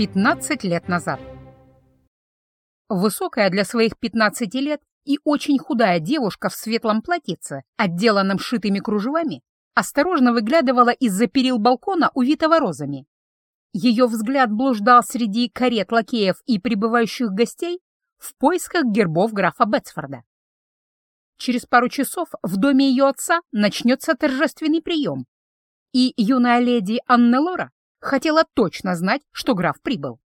15 лет назад. Высокая для своих 15 лет и очень худая девушка в светлом платьице, отделанном шитыми кружевами, осторожно выглядывала из-за перил балкона, увитого розами. Ее взгляд блуждал среди карет лакеев и прибывающих гостей в поисках гербов графа Бетсфорда. Через пару часов в доме ее отца начнется торжественный прием, и юная леди Анна Лора хотела точно знать, что граф прибыл.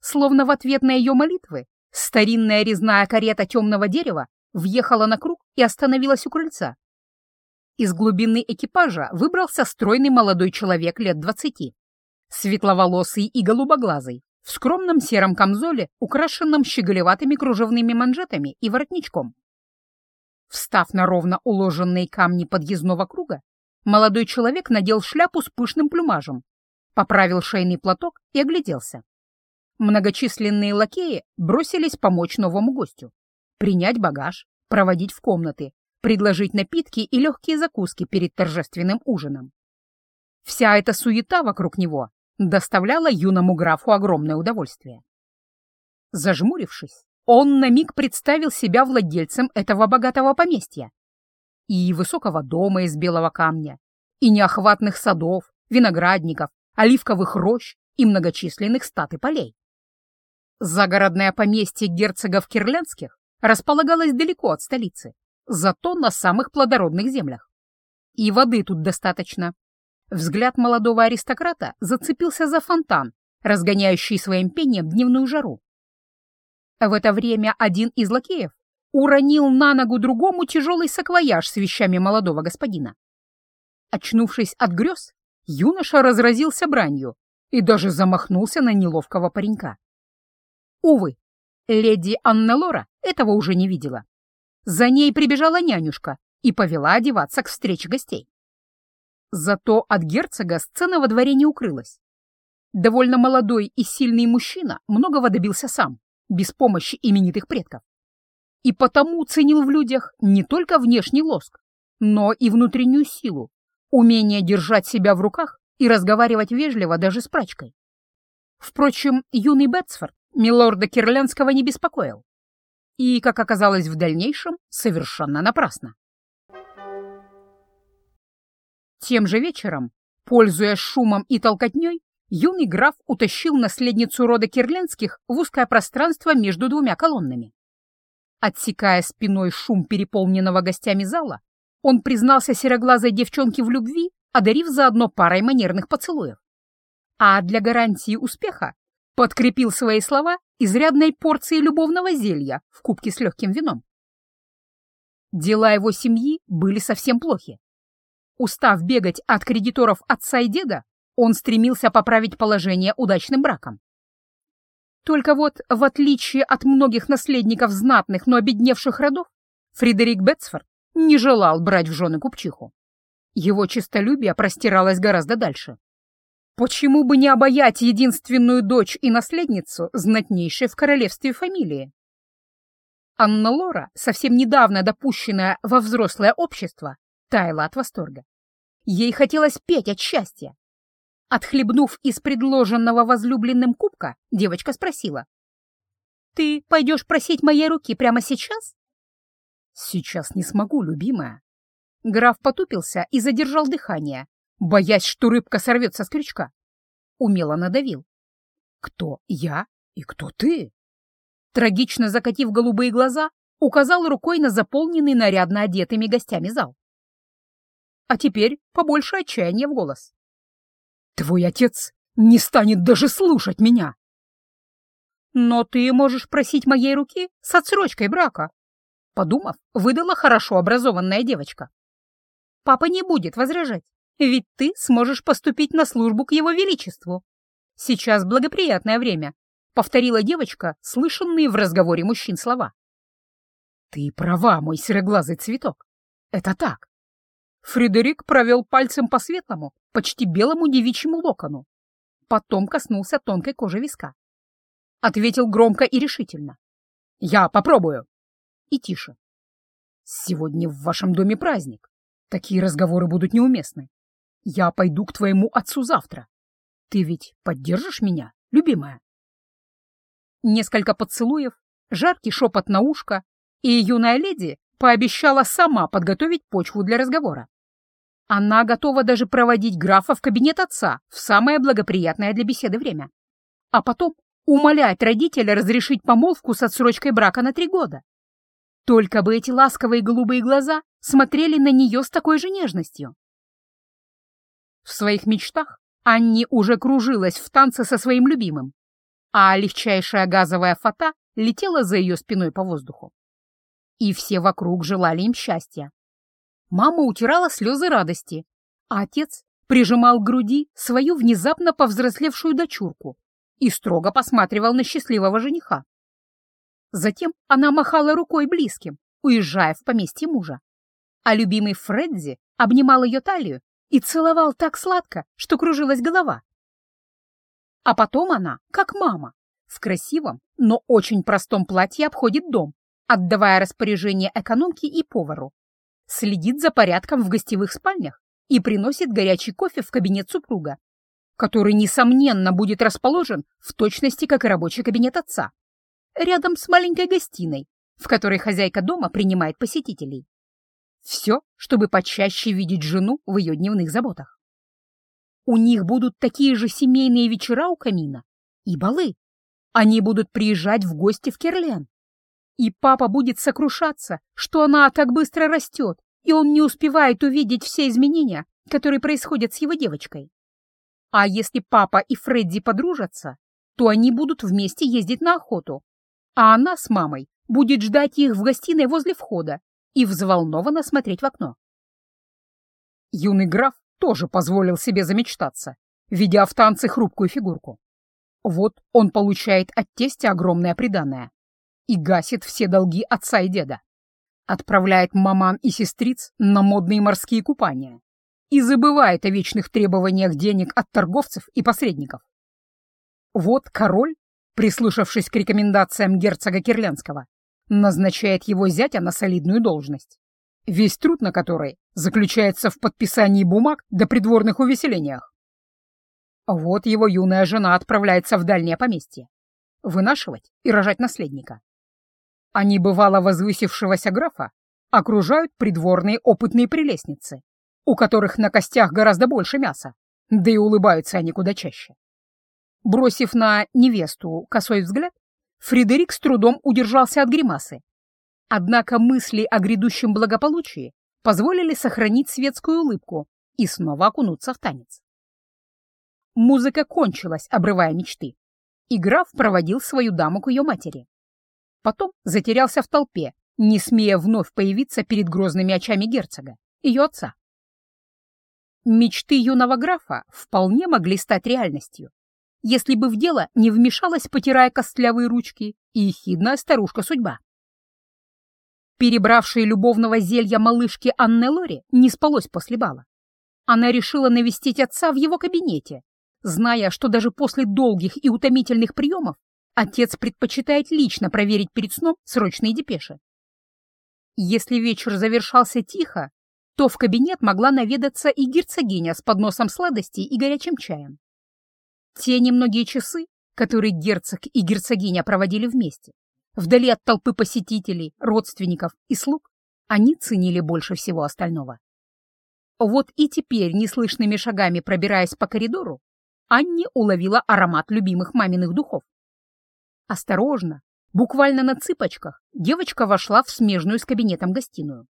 Словно в ответ на ее молитвы, старинная резная карета темного дерева въехала на круг и остановилась у крыльца. Из глубины экипажа выбрался стройный молодой человек лет двадцати, светловолосый и голубоглазый, в скромном сером камзоле, украшенном щеголеватыми кружевными манжетами и воротничком. Встав на ровно уложенные камни подъездного круга, молодой человек надел шляпу с пышным плюмажем, поправил шейный платок и огляделся. Многочисленные лакеи бросились помочь новому гостю, принять багаж, проводить в комнаты, предложить напитки и легкие закуски перед торжественным ужином. Вся эта суета вокруг него доставляла юному графу огромное удовольствие. Зажмурившись, он на миг представил себя владельцем этого богатого поместья и высокого дома из белого камня, и неохватных садов, виноградников, оливковых рощ и многочисленных стат и полей. Загородное поместье герцогов Кирлянских располагалось далеко от столицы, зато на самых плодородных землях. И воды тут достаточно. Взгляд молодого аристократа зацепился за фонтан, разгоняющий своим пением дневную жару. В это время один из лакеев уронил на ногу другому тяжелый саквояж с вещами молодого господина. Очнувшись от грез, юноша разразился бранью и даже замахнулся на неловкого паренька. Увы, леди Анна Лора этого уже не видела. За ней прибежала нянюшка и повела одеваться к встрече гостей. Зато от герцога сцена во дворе не укрылась. Довольно молодой и сильный мужчина многого добился сам, без помощи именитых предков. И потому ценил в людях не только внешний лоск, но и внутреннюю силу, умение держать себя в руках и разговаривать вежливо даже с прачкой. Впрочем, юный Бетсфорд милорда Кирлянского не беспокоил. И, как оказалось в дальнейшем, совершенно напрасно. Тем же вечером, пользуясь шумом и толкотней, юный граф утащил наследницу рода Кирлянских в узкое пространство между двумя колоннами. Отсекая спиной шум переполненного гостями зала, он признался сероглазой девчонке в любви, одарив заодно парой манерных поцелуев. А для гарантии успеха подкрепил свои слова изрядной порцией любовного зелья в кубке с легким вином. Дела его семьи были совсем плохи. Устав бегать от кредиторов отца и деда, он стремился поправить положение удачным браком. Только вот, в отличие от многих наследников знатных, но обедневших родов, Фредерик Бетсфорд не желал брать в жены купчиху. Его честолюбие простиралось гораздо дальше. Почему бы не обаять единственную дочь и наследницу, знатнейшей в королевстве фамилии? Анна Лора, совсем недавно допущенная во взрослое общество, таяла от восторга. Ей хотелось петь от счастья. Отхлебнув из предложенного возлюбленным кубка, девочка спросила. «Ты пойдешь просить моей руки прямо сейчас?» «Сейчас не смогу, любимая». Граф потупился и задержал дыхание, боясь, что рыбка сорвется с крючка. Умело надавил. «Кто я и кто ты?» Трагично закатив голубые глаза, указал рукой на заполненный нарядно одетыми гостями зал. А теперь побольше отчаяния в голос. «Твой отец не станет даже слушать меня!» «Но ты можешь просить моей руки с отсрочкой брака», Подумав, выдала хорошо образованная девочка. Папа не будет возражать, ведь ты сможешь поступить на службу к его величеству. Сейчас благоприятное время, повторила девочка, слышанные в разговоре мужчин слова. Ты права, мой сероглазый цветок. Это так. Фредерик провел пальцем по светлому, почти белому девичьему локону. Потом коснулся тонкой кожи виска. Ответил громко и решительно. «Я попробую» и тише. «Сегодня в вашем доме праздник. Такие разговоры будут неуместны. Я пойду к твоему отцу завтра. Ты ведь поддержишь меня, любимая. Несколько поцелуев, жаркий шепот на ушко, и юная леди пообещала сама подготовить почву для разговора. Она готова даже проводить графа в кабинет отца в самое благоприятное для беседы время. А потом умолять родителя разрешить помолвку с отсрочкой брака на три года. Только бы эти ласковые голубые глаза смотрели на нее с такой же нежностью. В своих мечтах Анни уже кружилась в танце со своим любимым, а легчайшая газовая фата летела за ее спиной по воздуху. И все вокруг желали им счастья. Мама утирала слезы радости, а отец прижимал к груди свою внезапно повзрослевшую дочурку и строго посматривал на счастливого жениха. Затем она махала рукой близким, уезжая в поместье мужа. А любимый Фредди обнимал ее талию и целовал так сладко, что кружилась голова. А потом она, как мама, в красивом, но очень простом платье обходит дом, отдавая распоряжение экономке и повару. Следит за порядком в гостевых спальнях и приносит горячий кофе в кабинет супруга, который, несомненно, будет расположен в точности, как и рабочий кабинет отца рядом с маленькой гостиной, в которой хозяйка дома принимает посетителей. Все, чтобы почаще видеть жену в ее дневных заботах. У них будут такие же семейные вечера у камина и балы. Они будут приезжать в гости в Керлен. И папа будет сокрушаться, что она так быстро растет, и он не успевает увидеть все изменения, которые происходят с его девочкой. А если папа и Фредди подружатся, то они будут вместе ездить на охоту, а она с мамой будет ждать их в гостиной возле входа и взволнованно смотреть в окно. Юный граф тоже позволил себе замечтаться, видя в танце хрупкую фигурку. Вот он получает от тестя огромное приданное и гасит все долги отца и деда. Отправляет маман и сестриц на модные морские купания и забывает о вечных требованиях денег от торговцев и посредников. Вот король прислушавшись к рекомендациям герцога Кирлянского, назначает его зятя на солидную должность, весь труд на которой заключается в подписании бумаг до придворных увеселениях. Вот его юная жена отправляется в дальнее поместье, вынашивать и рожать наследника. Они, бывало возвысившегося графа, окружают придворные опытные прелестницы, у которых на костях гораздо больше мяса, да и улыбаются они куда чаще. Бросив на невесту косой взгляд, Фредерик с трудом удержался от гримасы. Однако мысли о грядущем благополучии позволили сохранить светскую улыбку и снова окунуться в танец. Музыка кончилась, обрывая мечты, и граф проводил свою даму к ее матери. Потом затерялся в толпе, не смея вновь появиться перед грозными очами герцога, ее отца. Мечты юного графа вполне могли стать реальностью, если бы в дело не вмешалась, потирая костлявые ручки, и ехидная старушка-судьба. Перебравшей любовного зелья малышки Анне Лори не спалось после бала. Она решила навестить отца в его кабинете, зная, что даже после долгих и утомительных приемов отец предпочитает лично проверить перед сном срочные депеши. Если вечер завершался тихо, то в кабинет могла наведаться и герцогиня с подносом сладостей и горячим чаем. Те немногие часы, которые герцог и герцогиня проводили вместе, вдали от толпы посетителей, родственников и слуг, они ценили больше всего остального. Вот и теперь, неслышными шагами пробираясь по коридору, Анни уловила аромат любимых маминых духов. Осторожно, буквально на цыпочках, девочка вошла в смежную с кабинетом гостиную.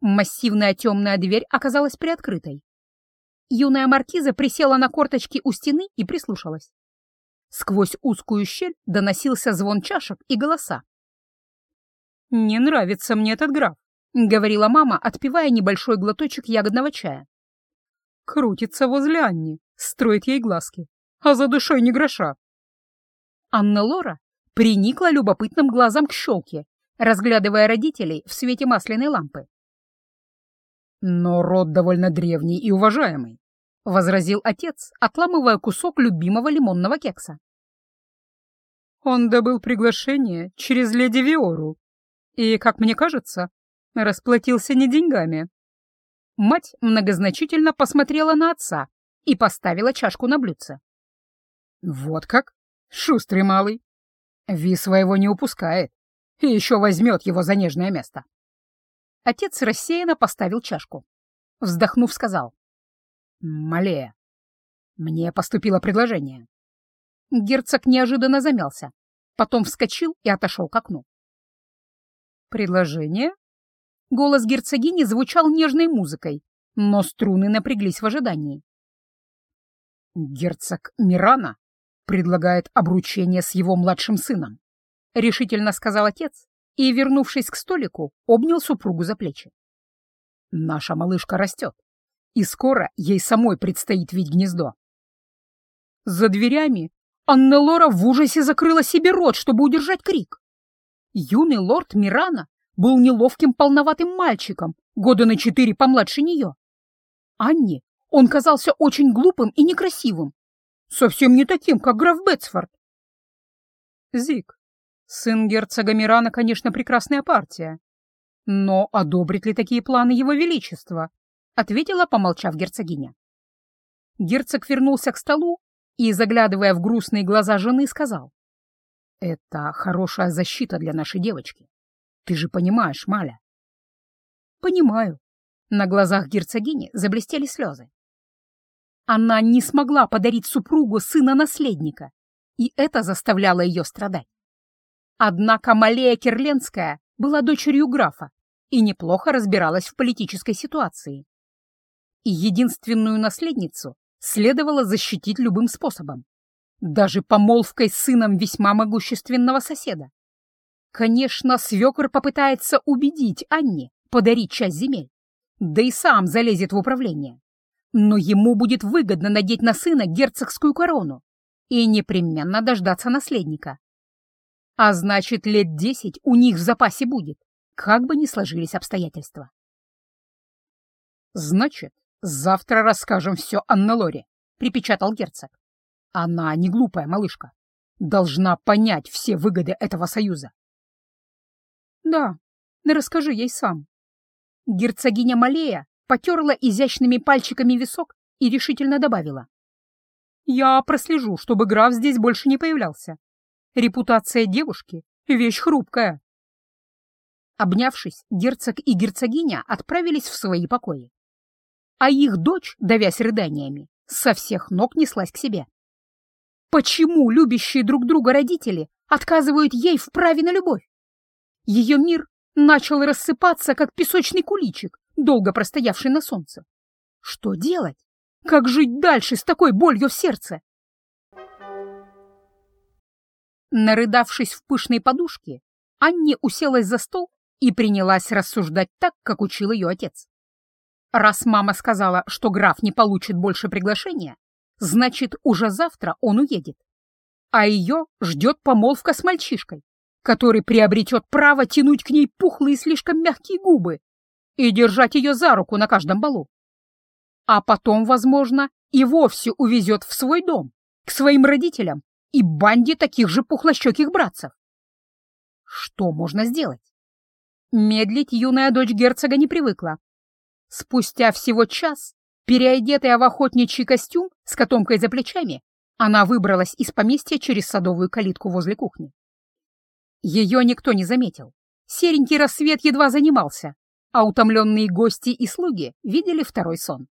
Массивная темная дверь оказалась приоткрытой, юная маркиза присела на корточки у стены и прислушалась. Сквозь узкую щель доносился звон чашек и голоса. «Не нравится мне этот граф», — говорила мама, отпивая небольшой глоточек ягодного чая. «Крутится возле Анни, строит ей глазки, а за душой не гроша». Анна Лора приникла любопытным глазом к щелке, разглядывая родителей в свете масляной лампы. Но род довольно древний и уважаемый. — возразил отец, отламывая кусок любимого лимонного кекса. Он добыл приглашение через леди Виору и, как мне кажется, расплатился не деньгами. Мать многозначительно посмотрела на отца и поставила чашку на блюдце. Вот как? Шустрый малый. Ви своего не упускает и еще возьмет его за нежное место. Отец рассеянно поставил чашку. Вздохнув, сказал. «Малея, мне поступило предложение». Герцог неожиданно замялся, потом вскочил и отошел к окну. «Предложение?» Голос герцогини звучал нежной музыкой, но струны напряглись в ожидании. «Герцог Мирана предлагает обручение с его младшим сыном», — решительно сказал отец и, вернувшись к столику, обнял супругу за плечи. «Наша малышка растет, и скоро ей самой предстоит видеть гнездо». За дверями Анна Лора в ужасе закрыла себе рот, чтобы удержать крик. Юный лорд Мирана был неловким полноватым мальчиком, года на четыре помладше нее. Анне он казался очень глупым и некрасивым, совсем не таким, как граф Бетсфорд. Зик, сын герцога Мирана, конечно, прекрасная партия, но одобрит ли такие планы его величества? Ответила, помолчав герцогиня. Герцог вернулся к столу и, заглядывая в грустные глаза жены, сказал. «Это хорошая защита для нашей девочки. Ты же понимаешь, Маля?» «Понимаю». На глазах герцогини заблестели слезы. Она не смогла подарить супругу сына-наследника, и это заставляло ее страдать. Однако Малея Кирленская была дочерью графа и неплохо разбиралась в политической ситуации. И единственную наследницу следовало защитить любым способом, даже помолвкой с сыном весьма могущественного соседа. Конечно, свекор попытается убедить Анне подарить часть земель, да и сам залезет в управление. Но ему будет выгодно надеть на сына герцогскую корону и непременно дождаться наследника. А значит, лет десять у них в запасе будет, как бы ни сложились обстоятельства. Значит, завтра расскажем все Анна-Лоре, припечатал герцог. Она не глупая малышка. Должна понять все выгоды этого союза. Да, расскажи ей сам. Герцогиня Малея потерла изящными пальчиками висок и решительно добавила. «Я прослежу, чтобы граф здесь больше не появлялся. Репутация девушки — вещь хрупкая». Обнявшись, герцог и герцогиня отправились в свои покои. А их дочь, давясь рыданиями, со всех ног неслась к себе. Почему любящие друг друга родители отказывают ей в праве на любовь? Ее мир начал рассыпаться, как песочный куличик, долго простоявший на солнце. Что делать? Как жить дальше с такой болью в сердце? Нарыдавшись в пышной подушке, Анне уселась за стол и принялась рассуждать так, как учил ее отец. Раз мама сказала, что граф не получит больше приглашения, значит, уже завтра он уедет. А ее ждет помолвка с мальчишкой, который приобретет право тянуть к ней пухлые слишком мягкие губы и держать ее за руку на каждом балу. А потом, возможно, и вовсе увезет в свой дом, к своим родителям и банде таких же пухлощеких братцев. Что можно сделать? Медлить юная дочь герцога не привыкла. Спустя всего час, переодетая в охотничий костюм с котомкой за плечами, она выбралась из поместья через садовую калитку возле кухни. Ее никто не заметил. Серенький рассвет едва занимался, а утомленные гости и слуги видели второй сон.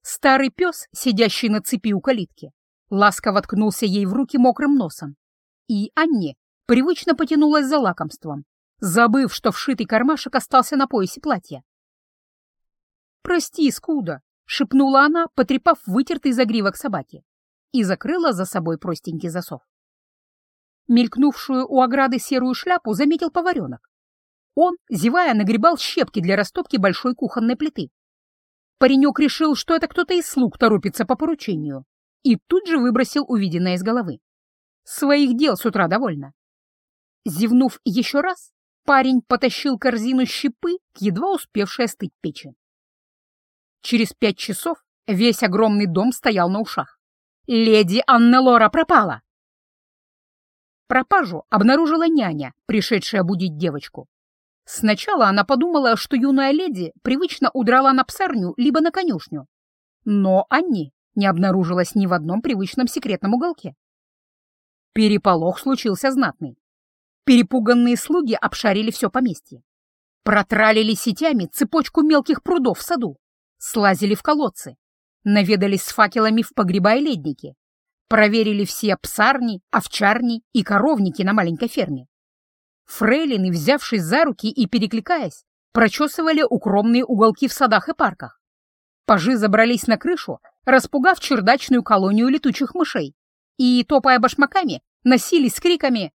Старый пес, сидящий на цепи у калитки, ласково ткнулся ей в руки мокрым носом, и Анне привычно потянулась за лакомством, забыв, что вшитый кармашек остался на поясе платья. «Прости, скуда!» — шепнула она, потрепав вытертый загривок собаки, и закрыла за собой простенький засов. Мелькнувшую у ограды серую шляпу заметил поваренок. Он, зевая, нагребал щепки для растопки большой кухонной плиты. Паренек решил, что это кто-то из слуг торопится по поручению, и тут же выбросил увиденное из головы. Своих дел с утра довольно. Зевнув еще раз, парень потащил корзину щепы к едва успевшей остыть печи. Через пять часов весь огромный дом стоял на ушах. Леди Анна Лора пропала. Пропажу обнаружила няня, пришедшая будить девочку. Сначала она подумала, что юная леди привычно удрала на псарню либо на конюшню. Но Анни не обнаружилась ни в одном привычном секретном уголке, Переполох случился знатный. Перепуганные слуги обшарили все поместье. Протралили сетями цепочку мелких прудов в саду, слазили в колодцы, наведались с факелами в погреба и ледники, проверили все псарни, овчарни и коровники на маленькой ферме. Фрейлины, взявшись за руки и перекликаясь, прочесывали укромные уголки в садах и парках. Пажи забрались на крышу, распугав чердачную колонию летучих мышей, и, топая башмаками, носились с криками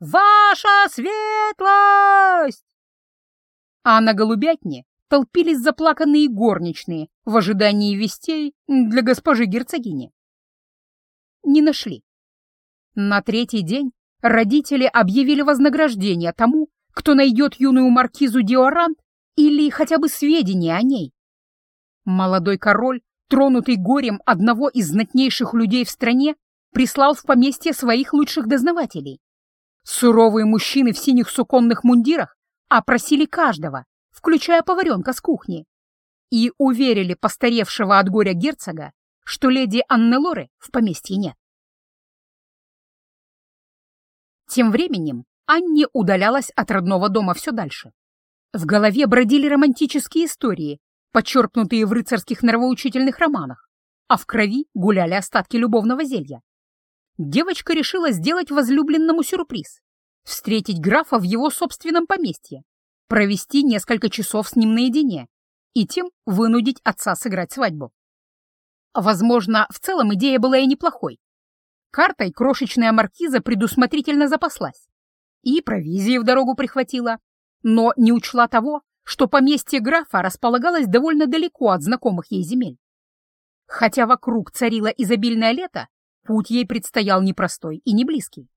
«Ваша светлость!». А на голубятне толпились заплаканные горничные в ожидании вестей для госпожи герцогини. Не нашли. На третий день родители объявили вознаграждение тому, кто найдет юную маркизу Диорант или хотя бы сведения о ней. Молодой король, тронутый горем одного из знатнейших людей в стране, прислал в поместье своих лучших дознавателей. Суровые мужчины в синих суконных мундирах опросили каждого, включая поваренка с кухни, и уверили постаревшего от горя герцога, что леди Анны Лоры в поместье нет. Тем временем Анне удалялась от родного дома все дальше. В голове бродили романтические истории, подчеркнутые в рыцарских нравоучительных романах, а в крови гуляли остатки любовного зелья. Девочка решила сделать возлюбленному сюрприз — встретить графа в его собственном поместье, провести несколько часов с ним наедине и тем вынудить отца сыграть свадьбу. Возможно, в целом идея была и неплохой. Картой крошечная маркиза предусмотрительно запаслась и провизии в дорогу прихватила, но не учла того, что поместье графа располагалось довольно далеко от знакомых ей земель. Хотя вокруг царило изобильное лето, путь ей предстоял непростой и не близкий.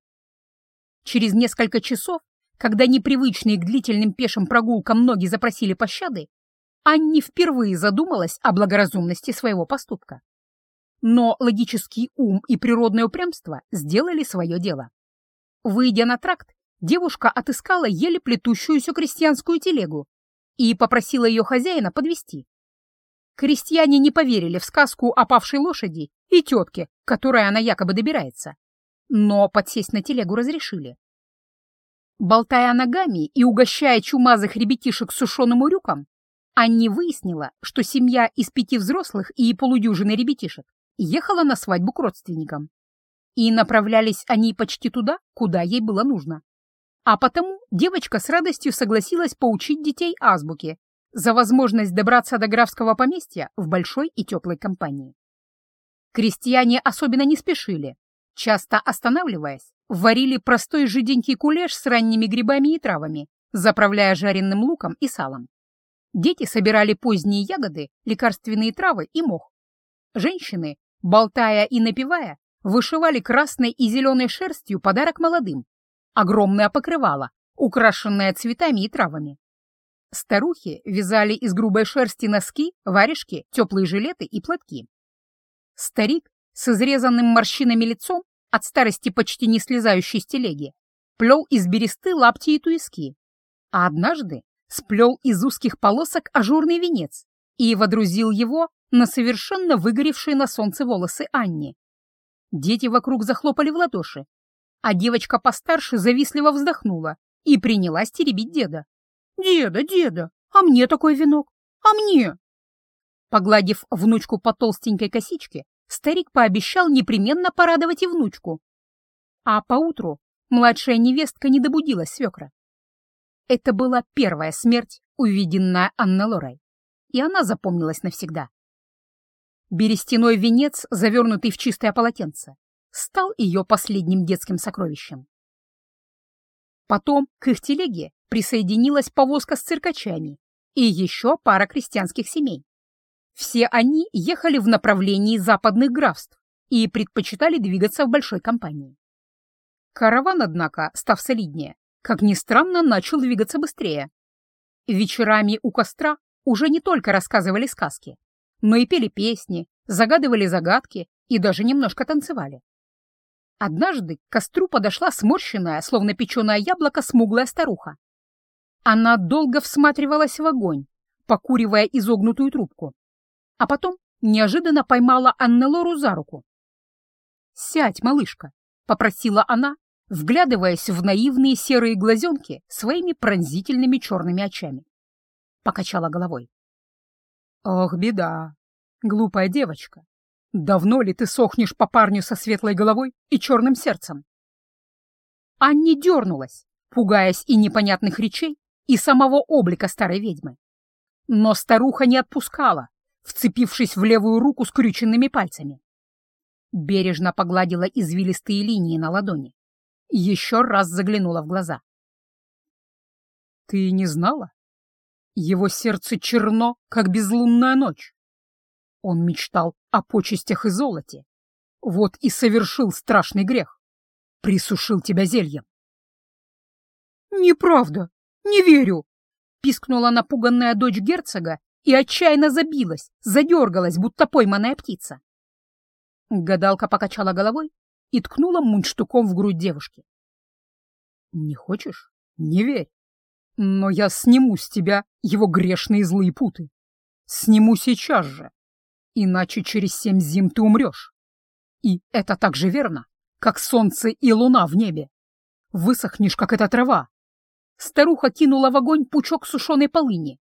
Через несколько часов, когда непривычные к длительным пешим прогулкам ноги запросили пощады, Анни впервые задумалась о благоразумности своего поступка. Но логический ум и природное упрямство сделали свое дело. Выйдя на тракт, девушка отыскала еле плетущуюся крестьянскую телегу и попросила ее хозяина подвести. Крестьяне не поверили в сказку о павшей лошади и тетке, которой она якобы добирается, но подсесть на телегу разрешили. Болтая ногами и угощая чумазых ребятишек сушеным урюком, Анни выяснила, что семья из пяти взрослых и полудюжины ребятишек ехала на свадьбу к родственникам. И направлялись они почти туда, куда ей было нужно. А потому девочка с радостью согласилась поучить детей азбуке за возможность добраться до графского поместья в большой и теплой компании. Крестьяне особенно не спешили, часто останавливаясь, варили простой жиденький кулеш с ранними грибами и травами, заправляя жареным луком и салом. Дети собирали поздние ягоды, лекарственные травы и мох. Женщины болтая и напевая, вышивали красной и зеленой шерстью подарок молодым. Огромное покрывало, украшенное цветами и травами. Старухи вязали из грубой шерсти носки, варежки, теплые жилеты и платки. Старик с изрезанным морщинами лицом, от старости почти не слезающий с телеги, плел из бересты лапти и туиски, а однажды сплел из узких полосок ажурный венец и водрузил его на совершенно выгоревшие на солнце волосы Анни. Дети вокруг захлопали в ладоши, а девочка постарше завистливо вздохнула и принялась теребить деда. «Деда, деда, а мне такой венок? А мне?» Погладив внучку по толстенькой косичке, старик пообещал непременно порадовать и внучку. А поутру младшая невестка не добудилась свекра. Это была первая смерть, увиденная Анной Лорой, и она запомнилась навсегда. Берестяной венец, завернутый в чистое полотенце, стал ее последним детским сокровищем. Потом к их телеге присоединилась повозка с циркачами и еще пара крестьянских семей. Все они ехали в направлении западных графств и предпочитали двигаться в большой компании. Караван, однако, став солиднее, как ни странно, начал двигаться быстрее. Вечерами у костра уже не только рассказывали сказки, но и пели песни, загадывали загадки и даже немножко танцевали. Однажды к костру подошла сморщенная, словно печеное яблоко, смуглая старуха. Она долго всматривалась в огонь, покуривая изогнутую трубку, а потом неожиданно поймала Аннелору за руку. «Сядь, малышка, попросила она, вглядываясь в наивные серые глазенки своими пронзительными черными очами. Покачала головой. «Ох, беда! Глупая девочка! Давно ли ты сохнешь по парню со светлой головой и черным сердцем?» Анни дернулась, пугаясь и непонятных речей, и самого облика старой ведьмы. Но старуха не отпускала, вцепившись в левую руку скрюченными пальцами. Бережно погладила извилистые линии на ладони. Еще раз заглянула в глаза. «Ты не знала? Его сердце черно, как безлунная ночь. Он мечтал о почестях и золоте. Вот и совершил страшный грех. Присушил тебя зельем. «Неправда! Не верю!» — пискнула напуганная дочь герцога и отчаянно забилась, задергалась, будто пойманная птица. Гадалка покачала головой и ткнула мундштуком в грудь девушки. «Не хочешь? Не верь. Но я сниму с тебя его грешные злые путы. Сниму сейчас же, иначе через семь зим ты умрешь. И это так же верно, как солнце и луна в небе. Высохнешь, как эта трава. Старуха кинула в огонь пучок сушеной полыни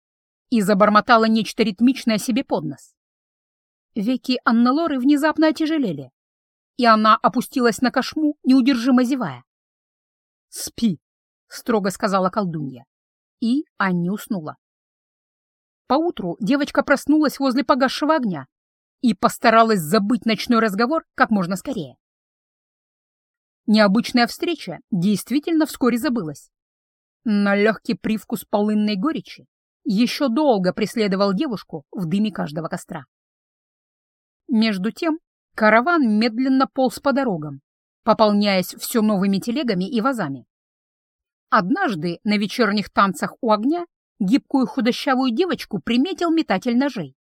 и забормотала нечто ритмичное себе под нос. Веки Аннелоры внезапно отяжелели, и она опустилась на кошму, неудержимо зевая. «Спи», — строго сказала колдунья, и Анни уснула. Поутру девочка проснулась возле погасшего огня и постаралась забыть ночной разговор как можно скорее. Необычная встреча действительно вскоре забылась. Но легкий привкус полынной горечи еще долго преследовал девушку в дыме каждого костра. Между тем караван медленно полз по дорогам, пополняясь все новыми телегами и вазами. Однажды на вечерних танцах у огня гибкую худощавую девочку приметил метатель ножей.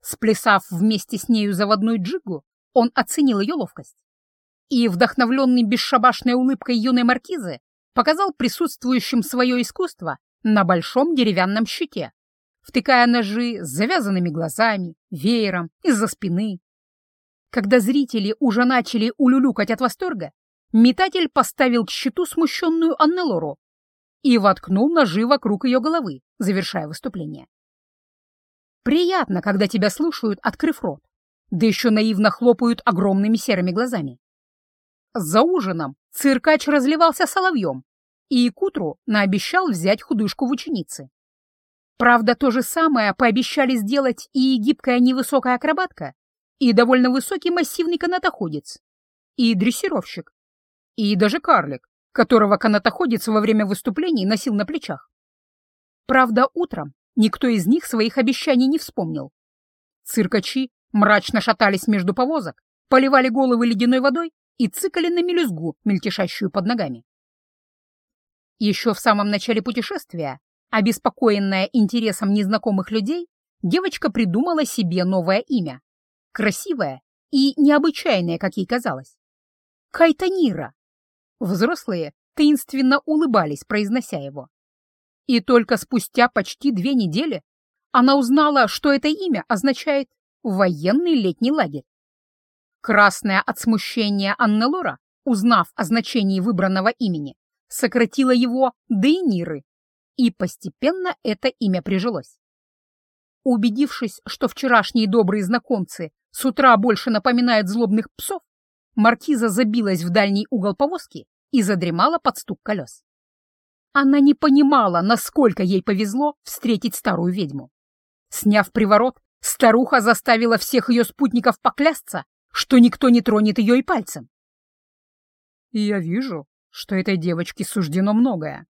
Сплясав вместе с нею заводной джигу, он оценил ее ловкость. И, вдохновленный бесшабашной улыбкой юной маркизы, показал присутствующим свое искусство на большом деревянном щите, втыкая ножи с завязанными глазами, веером, из-за спины. Когда зрители уже начали улюлюкать от восторга, метатель поставил к щиту смущенную Аннелору и воткнул ножи вокруг ее головы, завершая выступление. Приятно, когда тебя слушают, открыв рот, да еще наивно хлопают огромными серыми глазами. За ужином циркач разливался соловьем и к утру наобещал взять худышку в ученицы. Правда, то же самое пообещали сделать и гибкая невысокая акробатка, и довольно высокий массивный канатоходец, и дрессировщик, и даже карлик, которого канатоходец во время выступлений носил на плечах. Правда, утром никто из них своих обещаний не вспомнил. Циркачи мрачно шатались между повозок, поливали головы ледяной водой и цикали на мелюзгу, мельтешащую под ногами. Еще в самом начале путешествия Обеспокоенная интересом незнакомых людей, девочка придумала себе новое имя. Красивое и необычайное, как ей казалось. Кайтанира. Взрослые таинственно улыбались, произнося его. И только спустя почти две недели она узнала, что это имя означает «военный летний лагерь». Красная от смущения Аннелора, узнав о значении выбранного имени, сократила его до Эниры и постепенно это имя прижилось. Убедившись, что вчерашние добрые знакомцы с утра больше напоминают злобных псов, маркиза забилась в дальний угол повозки и задремала под стук колес. Она не понимала, насколько ей повезло встретить старую ведьму. Сняв приворот, старуха заставила всех ее спутников поклясться, что никто не тронет ее и пальцем. «Я вижу, что этой девочке суждено многое»,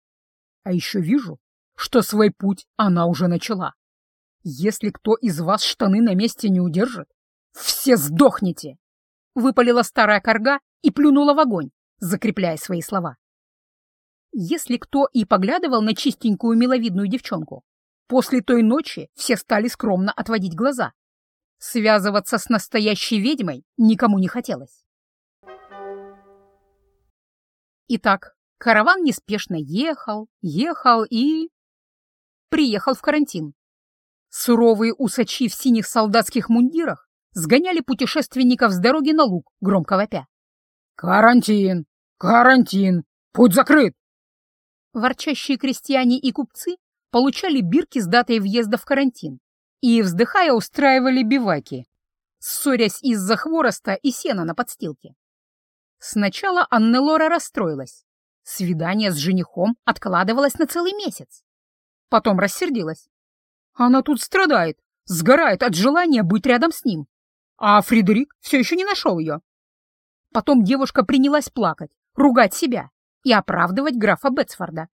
а еще вижу, что свой путь она уже начала. Если кто из вас штаны на месте не удержит, все сдохнете!» Выпалила старая корга и плюнула в огонь, закрепляя свои слова. Если кто и поглядывал на чистенькую миловидную девчонку, после той ночи все стали скромно отводить глаза. Связываться с настоящей ведьмой никому не хотелось. Итак, Караван неспешно ехал, ехал и... Приехал в карантин. Суровые усачи в синих солдатских мундирах сгоняли путешественников с дороги на луг, громко вопя. «Карантин! Карантин! Путь закрыт!» Ворчащие крестьяне и купцы получали бирки с датой въезда в карантин и, вздыхая, устраивали биваки, ссорясь из-за хвороста и сена на подстилке. Сначала Аннелора расстроилась. Свидание с женихом откладывалось на целый месяц. Потом рассердилась. Она тут страдает, сгорает от желания быть рядом с ним. А Фредерик все еще не нашел ее. Потом девушка принялась плакать, ругать себя и оправдывать графа Бетсфорда.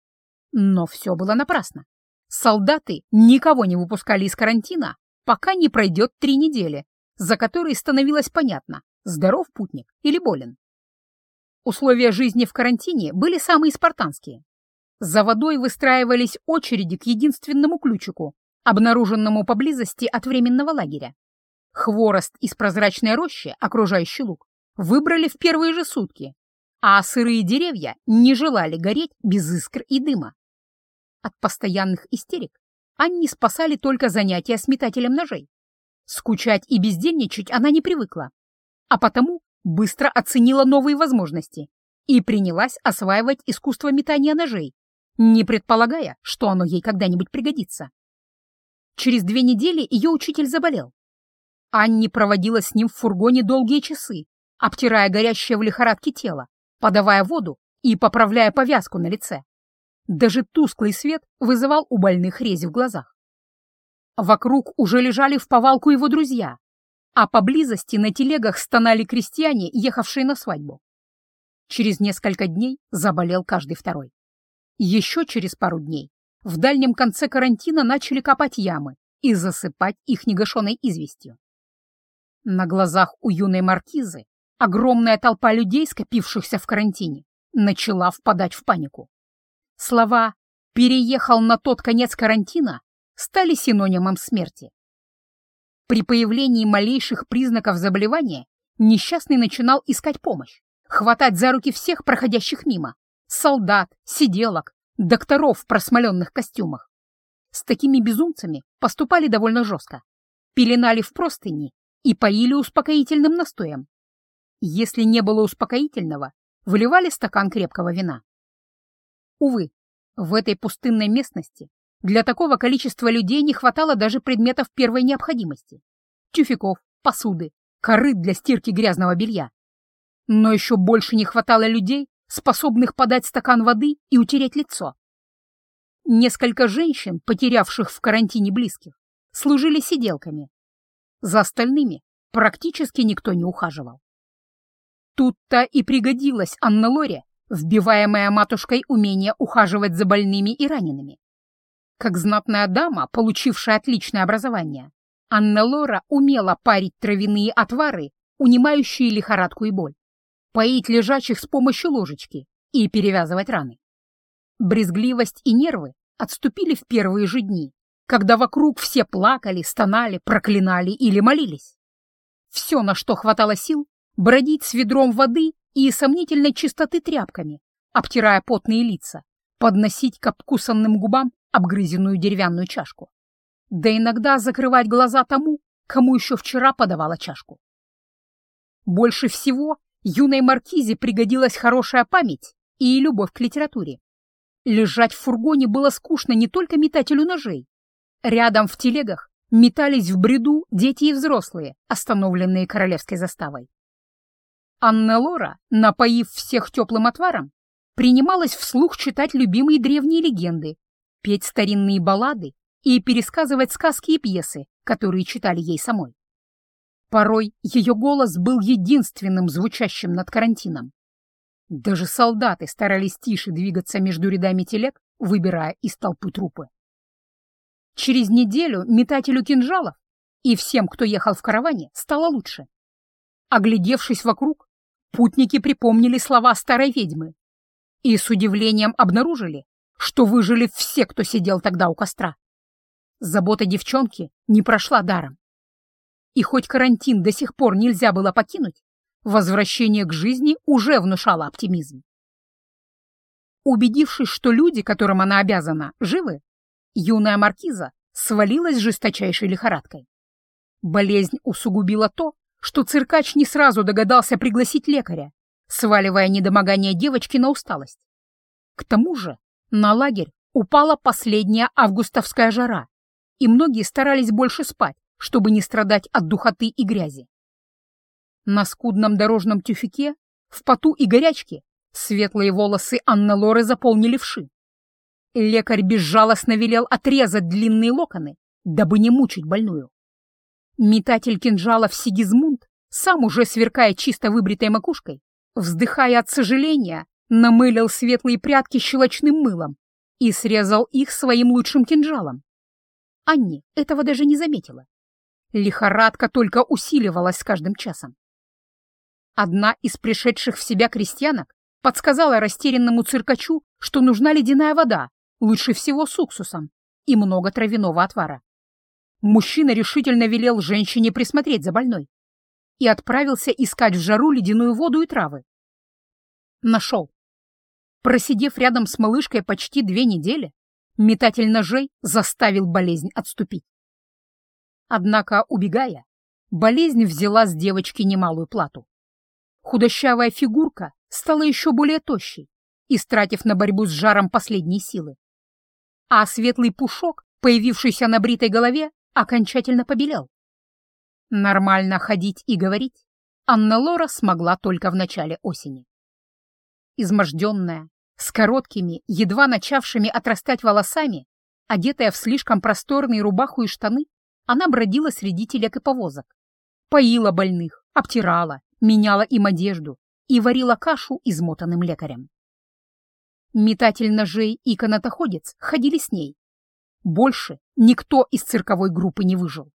Но все было напрасно. Солдаты никого не выпускали из карантина, пока не пройдет три недели, за которые становилось понятно, здоров путник или болен. Условия жизни в карантине были самые спартанские. За водой выстраивались очереди к единственному ключику, обнаруженному поблизости от временного лагеря. Хворост из прозрачной рощи, окружающий луг, выбрали в первые же сутки, а сырые деревья не желали гореть без искр и дыма. От постоянных истерик Анни спасали только занятия с метателем ножей. Скучать и бездельничать она не привыкла, а потому быстро оценила новые возможности и принялась осваивать искусство метания ножей, не предполагая, что оно ей когда-нибудь пригодится. Через две недели ее учитель заболел. Анни проводила с ним в фургоне долгие часы, обтирая горящее в лихорадке тело, подавая воду и поправляя повязку на лице. Даже тусклый свет вызывал у больных рези в глазах. Вокруг уже лежали в повалку его друзья, а поблизости на телегах стонали крестьяне, ехавшие на свадьбу. Через несколько дней заболел каждый второй. Еще через пару дней в дальнем конце карантина начали копать ямы и засыпать их негашенной известью. На глазах у юной маркизы огромная толпа людей, скопившихся в карантине, начала впадать в панику. Слова «переехал на тот конец карантина» стали синонимом смерти. При появлении малейших признаков заболевания несчастный начинал искать помощь, хватать за руки всех проходящих мимо, солдат, сиделок, докторов в просмоленных костюмах. С такими безумцами поступали довольно жестко. Пеленали в простыни и поили успокоительным настоем. Если не было успокоительного, выливали стакан крепкого вина. Увы, в этой пустынной местности для такого количества людей не хватало даже предметов первой необходимости. Тюфяков, посуды, корыт для стирки грязного белья. Но еще больше не хватало людей, способных подать стакан воды и утереть лицо. Несколько женщин, потерявших в карантине близких, служили сиделками. За остальными практически никто не ухаживал. Тут-то и пригодилась Анна Лоре, вбиваемая матушкой умение ухаживать за больными и ранеными. Как знатная дама, получившая отличное образование, Анна Лора умела парить травяные отвары, унимающие лихорадку и боль поить лежачих с помощью ложечки и перевязывать раны. Брезгливость и нервы отступили в первые же дни, когда вокруг все плакали, стонали, проклинали или молились. Все, на что хватало сил, бродить с ведром воды и сомнительной чистоты тряпками, обтирая потные лица, подносить к обкусанным губам обгрызенную деревянную чашку. Да иногда закрывать глаза тому, кому еще вчера подавала чашку. Больше всего юной маркизе пригодилась хорошая память и любовь к литературе. Лежать в фургоне было скучно не только метателю ножей. Рядом в телегах метались в бреду дети и взрослые, остановленные королевской заставой. Анна Лора, напоив всех теплым отваром, принималась вслух читать любимые древние легенды, петь старинные баллады и пересказывать сказки и пьесы, которые читали ей самой. Порой ее голос был единственным звучащим над карантином. Даже солдаты старались тише двигаться между рядами телег, выбирая из толпы трупы. Через неделю метателю кинжалов и всем, кто ехал в караване, стало лучше. Оглядевшись вокруг, путники припомнили слова старой ведьмы и с удивлением обнаружили, что выжили все, кто сидел тогда у костра. Забота девчонки не прошла даром. И хоть карантин до сих пор нельзя было покинуть, возвращение к жизни уже внушало оптимизм. Убедившись, что люди, которым она обязана, живы, юная маркиза свалилась жесточайшей лихорадкой. Болезнь усугубила то, что циркач не сразу догадался пригласить лекаря, сваливая недомогание девочки на усталость. К тому же на лагерь упала последняя августовская жара, и многие старались больше спать, чтобы не страдать от духоты и грязи. На скудном дорожном тюфике, в поту и горячке, светлые волосы Анны Лоры заполнили вши. Лекарь безжалостно велел отрезать длинные локоны, дабы не мучить больную. Метатель кинжалов Сигизмунд, сам уже сверкая чисто выбритой макушкой, вздыхая от сожаления, намылил светлые прядки щелочным мылом и срезал их своим лучшим кинжалом. Анни этого даже не заметила. Лихорадка только усиливалась с каждым часом. Одна из пришедших в себя крестьянок подсказала растерянному циркачу, что нужна ледяная вода, лучше всего с уксусом, и много травяного отвара. Мужчина решительно велел женщине присмотреть за больной и отправился искать в жару ледяную воду и травы. Нашел. Просидев рядом с малышкой почти две недели, метатель ножей заставил болезнь отступить. Однако, убегая, болезнь взяла с девочки немалую плату. Худощавая фигурка стала еще более тощей, истратив на борьбу с жаром последние силы. А светлый пушок, появившийся на бритой голове, окончательно побелел. Нормально ходить и говорить Анна Лора смогла только в начале осени. Изможденная, с короткими, едва начавшими отрастать волосами, одетая в слишком просторные рубаху и штаны, она бродила среди телег и повозок. Поила больных, обтирала, меняла им одежду и варила кашу измотанным лекарем. Метатель ножей и канатоходец ходили с ней. Больше никто из цирковой группы не выжил.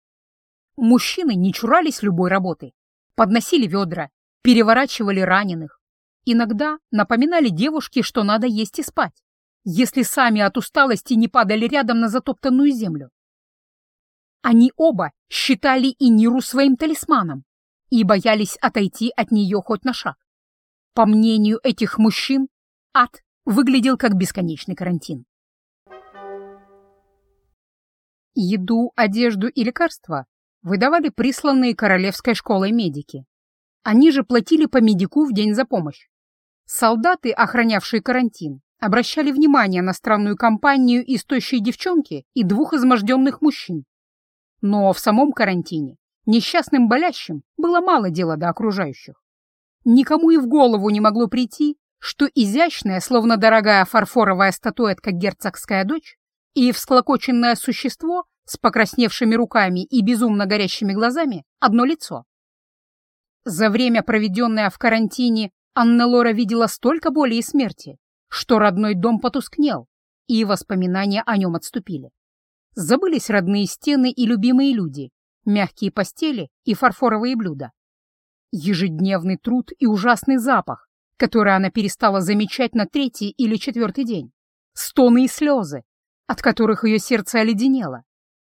Мужчины не чурались любой работы, подносили ведра, переворачивали раненых, Иногда напоминали девушке, что надо есть и спать, если сами от усталости не падали рядом на затоптанную землю. Они оба считали Иниру своим талисманом и боялись отойти от нее хоть на шаг. По мнению этих мужчин, ад выглядел как бесконечный карантин. Еду, одежду и лекарства выдавали присланные королевской школой медики. Они же платили по медику в день за помощь. Солдаты, охранявшие карантин, обращали внимание на странную компанию из тощей девчонки и двух изможденных мужчин. Но в самом карантине несчастным болящим было мало дела до окружающих. Никому и в голову не могло прийти, что изящная, словно дорогая фарфоровая статуэтка герцогская дочь и всклокоченное существо с покрасневшими руками и безумно горящими глазами — одно лицо. За время, проведенное в карантине, Анна Лора видела столько боли и смерти, что родной дом потускнел, и воспоминания о нем отступили. Забылись родные стены и любимые люди, мягкие постели и фарфоровые блюда. Ежедневный труд и ужасный запах, который она перестала замечать на третий или четвертый день. Стоны и слезы, от которых ее сердце оледенело.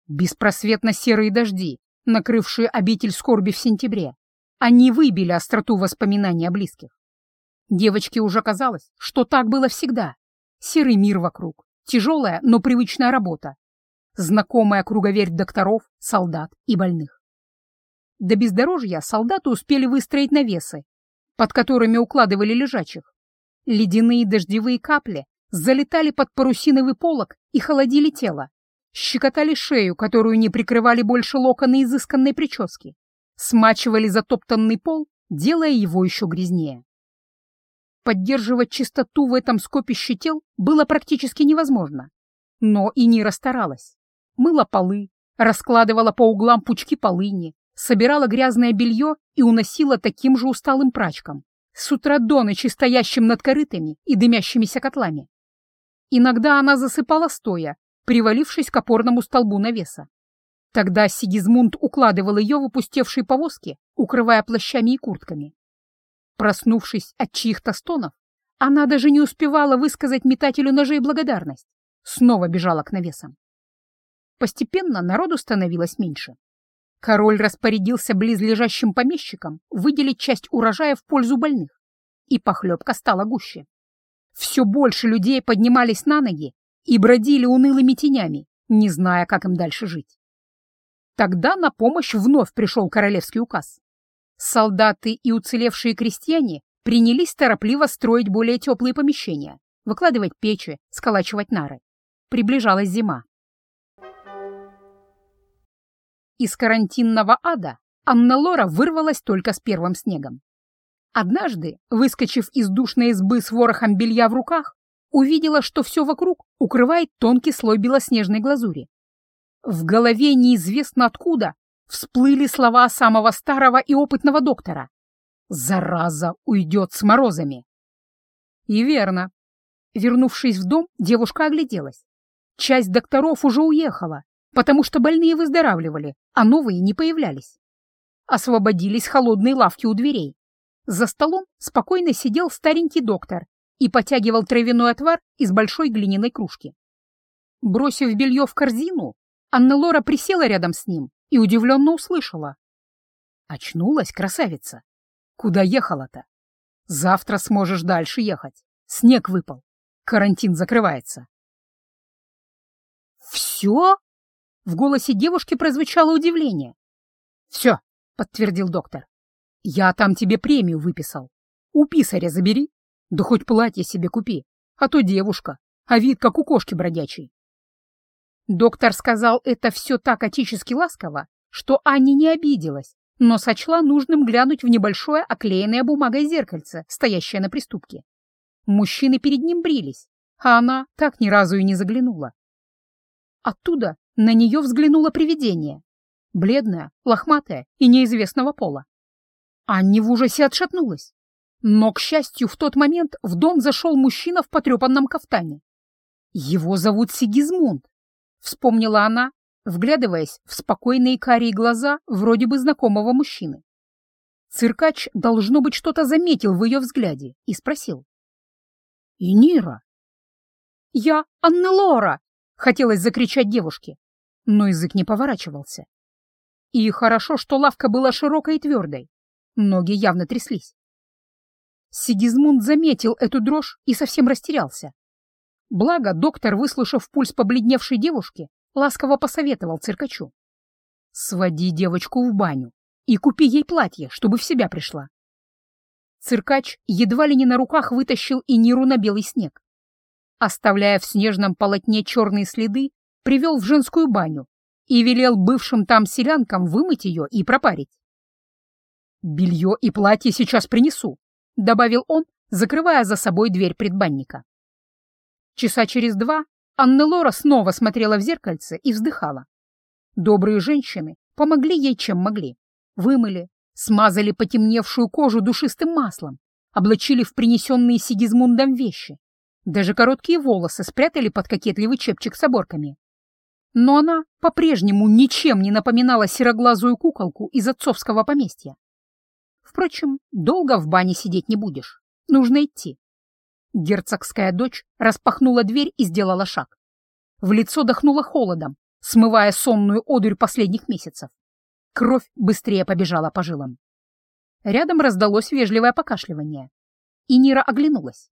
Беспросветно серые дожди, накрывшие обитель скорби в сентябре. Они выбили остроту воспоминаний о близких. Девочке уже казалось, что так было всегда. Серый мир вокруг, тяжелая, но привычная работа, знакомая круговерть докторов, солдат и больных. До бездорожья солдаты успели выстроить навесы, под которыми укладывали лежачих. Ледяные дождевые капли залетали под парусиновый полог и холодили тело, щекотали шею, которую не прикрывали больше локоны изысканной прически, смачивали затоптанный пол, делая его еще грязнее. Поддерживать чистоту в этом скопище тел было практически невозможно. Но и Нира старалась. Мыла полы, раскладывала по углам пучки полыни, собирала грязное белье и уносила таким же усталым прачкам, с утра до ночи стоящим над корытами и дымящимися котлами. Иногда она засыпала стоя, привалившись к опорному столбу навеса. Тогда Сигизмунд укладывал ее в опустевшие повозки, укрывая плащами и куртками. Проснувшись от чьих-то стонов, она даже не успевала высказать метателю ножей благодарность. Снова бежала к навесам. Постепенно народу становилось меньше. Король распорядился близлежащим помещикам выделить часть урожая в пользу больных, и похлебка стала гуще. Все больше людей поднимались на ноги и бродили унылыми тенями, не зная, как им дальше жить. Тогда на помощь вновь пришел королевский указ. Солдаты и уцелевшие крестьяне принялись торопливо строить более теплые помещения, выкладывать печи, сколачивать нары. Приближалась зима. Из карантинного ада Анна Лора вырвалась только с первым снегом. Однажды, выскочив из душной избы с ворохом белья в руках, увидела, что все вокруг укрывает тонкий слой белоснежной глазури. В голове неизвестно откуда всплыли слова самого старого и опытного доктора. «Зараза уйдет с морозами!» И верно. Вернувшись в дом, девушка огляделась. Часть докторов уже уехала, потому что больные выздоравливали, а новые не появлялись. Освободились холодные лавки у дверей. За столом спокойно сидел старенький доктор и потягивал травяной отвар из большой глиняной кружки. Бросив белье в корзину, Анна Лора присела рядом с ним и удивленно услышала. Очнулась красавица. Куда ехала-то? Завтра сможешь дальше ехать. Снег выпал. Карантин закрывается. «Все?» В голосе девушки прозвучало удивление. «Все», — подтвердил доктор. «Я там тебе премию выписал. У писаря забери, да хоть платье себе купи, а то девушка, а вид как у кошки бродячей». Доктор сказал это все так отечески ласково, что Аня не обиделась, но сочла нужным глянуть в небольшое оклеенное бумагой зеркальце, стоящее на приступке. Мужчины перед ним брились, а она так ни разу и не заглянула. Оттуда на нее взглянуло привидение, бледное, лохматое и неизвестного пола. Анни в ужасе отшатнулась. Но, к счастью, в тот момент в дом зашел мужчина в потрепанном кафтане. «Его зовут Сигизмунд», — вспомнила она, вглядываясь в спокойные карие глаза вроде бы знакомого мужчины. Циркач, должно быть, что-то заметил в ее взгляде и спросил. «И Нира?» «Я Анна Лора!» — хотелось закричать девушке, но язык не поворачивался. И хорошо, что лавка была широкой и твердой, ноги явно тряслись. Сигизмунд заметил эту дрожь и совсем растерялся. Благо, доктор, выслушав пульс побледневшей девушки, ласково посоветовал циркачу. «Своди девочку в баню и купи ей платье, чтобы в себя пришла». Циркач едва ли не на руках вытащил и Ниру на белый снег. Оставляя в снежном полотне черные следы, привел в женскую баню и велел бывшим там селянкам вымыть ее и пропарить. «Белье и платье сейчас принесу», — добавил он, закрывая за собой дверь предбанника. Часа через два Анна Лора снова смотрела в зеркальце и вздыхала. Добрые женщины помогли ей чем могли. Вымыли, смазали потемневшую кожу душистым маслом, облачили в принесенные Сигизмундом вещи. Даже короткие волосы спрятали под кокетливый чепчик с оборками. Но она по-прежнему ничем не напоминала сероглазую куколку из отцовского поместья. Впрочем, долго в бане сидеть не будешь. Нужно идти. Герцогская дочь распахнула дверь и сделала шаг. В лицо дохнуло холодом, смывая сонную одурь последних месяцев. Кровь быстрее побежала по жилам. Рядом раздалось вежливое покашливание. И Нира оглянулась.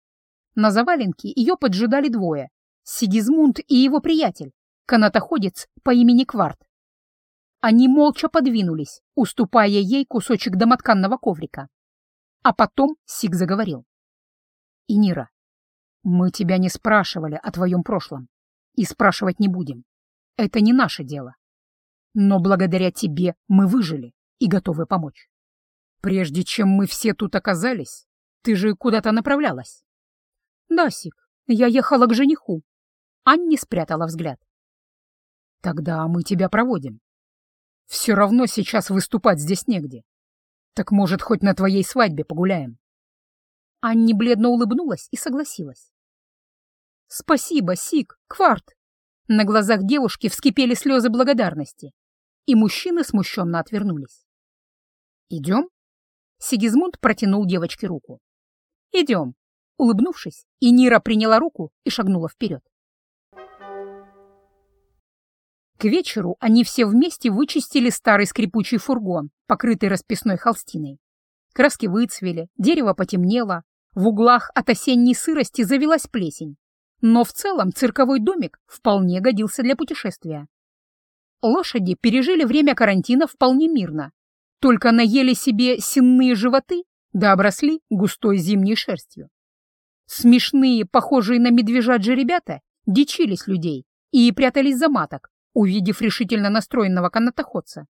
На заваленке ее поджидали двое — Сигизмунд и его приятель, канатоходец по имени Кварт. Они молча подвинулись, уступая ей кусочек домотканного коврика. А потом Сиг заговорил. Инира, мы тебя не спрашивали о твоем прошлом и спрашивать не будем. Это не наше дело. Но благодаря тебе мы выжили и готовы помочь. Прежде чем мы все тут оказались, ты же куда-то направлялась. Да, Сик, я ехала к жениху. Анни спрятала взгляд. Тогда мы тебя проводим. Все равно сейчас выступать здесь негде. Так, может, хоть на твоей свадьбе погуляем? Анни бледно улыбнулась и согласилась. «Спасибо, Сик, Кварт!» На глазах девушки вскипели слезы благодарности, и мужчины смущенно отвернулись. «Идем?» Сигизмунд протянул девочке руку. «Идем!» Улыбнувшись, и Нира приняла руку и шагнула вперед. К вечеру они все вместе вычистили старый скрипучий фургон, покрытый расписной холстиной. Краски выцвели, дерево потемнело, в углах от осенней сырости завелась плесень. Но в целом цирковой домик вполне годился для путешествия. Лошади пережили время карантина вполне мирно, только наели себе сенные животы да обросли густой зимней шерстью. Смешные, похожие на медвежат же ребята дичились людей и прятались за маток, увидев решительно настроенного канатоходца.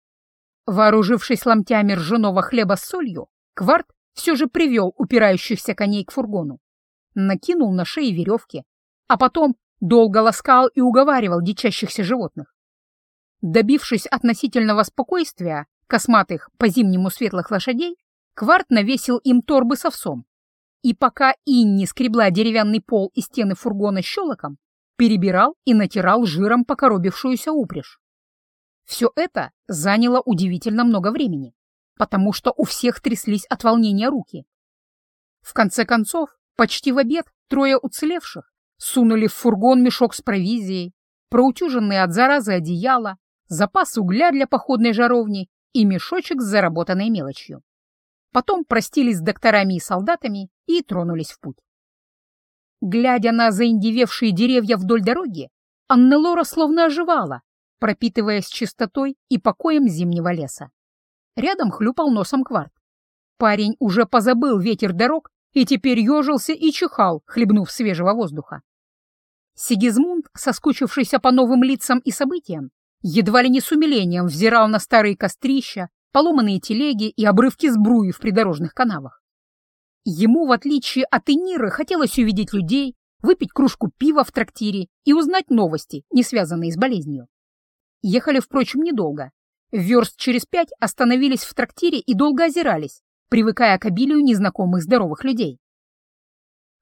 Вооружившись ломтями ржаного хлеба с солью, Кварт все же привел упирающихся коней к фургону, накинул на шеи веревки, а потом долго ласкал и уговаривал дичащихся животных. Добившись относительного спокойствия косматых по-зимнему светлых лошадей, Кварт навесил им торбы с овсом. И пока Инни скребла деревянный пол и стены фургона щелоком, перебирал и натирал жиром покоробившуюся упряжь. Все это заняло удивительно много времени, потому что у всех тряслись от волнения руки. В конце концов, почти в обед трое уцелевших сунули в фургон мешок с провизией, проутюженные от заразы одеяла, запас угля для походной жаровни и мешочек с заработанной мелочью. Потом простились с докторами и солдатами и тронулись в путь. Глядя на заиндевевшие деревья вдоль дороги, Аннелора словно оживала, пропитываясь чистотой и покоем зимнего леса. Рядом хлюпал носом кварт. Парень уже позабыл ветер дорог и теперь ежился и чихал, хлебнув свежего воздуха. Сигизмунд, соскучившийся по новым лицам и событиям, едва ли не с умилением взирал на старые кострища, поломанные телеги и обрывки сбруи в придорожных канавах. Ему, в отличие от Эниры, хотелось увидеть людей, выпить кружку пива в трактире и узнать новости, не связанные с болезнью. Ехали, впрочем, недолго. Верст через пять остановились в трактире и долго озирались, привыкая к обилию незнакомых здоровых людей.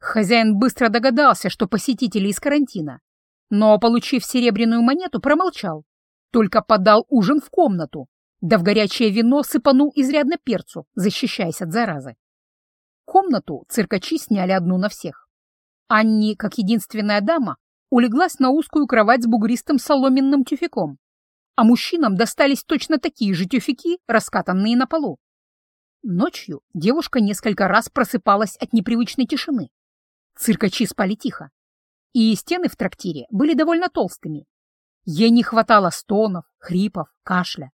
Хозяин быстро догадался, что посетители из карантина, но, получив серебряную монету, промолчал, только подал ужин в комнату, да в горячее вино сыпанул изрядно перцу, защищаясь от заразы. Комнату циркачи сняли одну на всех. Анни, как единственная дама, улеглась на узкую кровать с бугристым соломенным тюфяком, а мужчинам достались точно такие же тюфяки, раскатанные на полу. Ночью девушка несколько раз просыпалась от непривычной тишины. Циркачи спали тихо. И стены в трактире были довольно толстыми. Ей не хватало стонов, хрипов, кашля.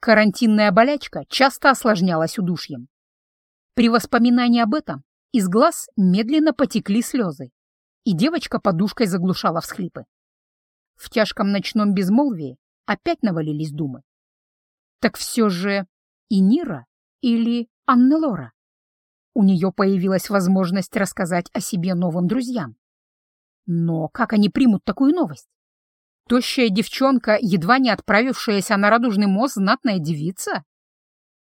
Карантинная болячка часто осложнялась удушьем. При воспоминании об этом из глаз медленно потекли слезы, и девочка подушкой заглушала всхлипы. В тяжком ночном безмолвии опять навалились думы. Так все же и Нира или Аннелора? У нее появилась возможность рассказать о себе новым друзьям. Но как они примут такую новость? Тощая девчонка, едва не отправившаяся на радужный мост, знатная девица?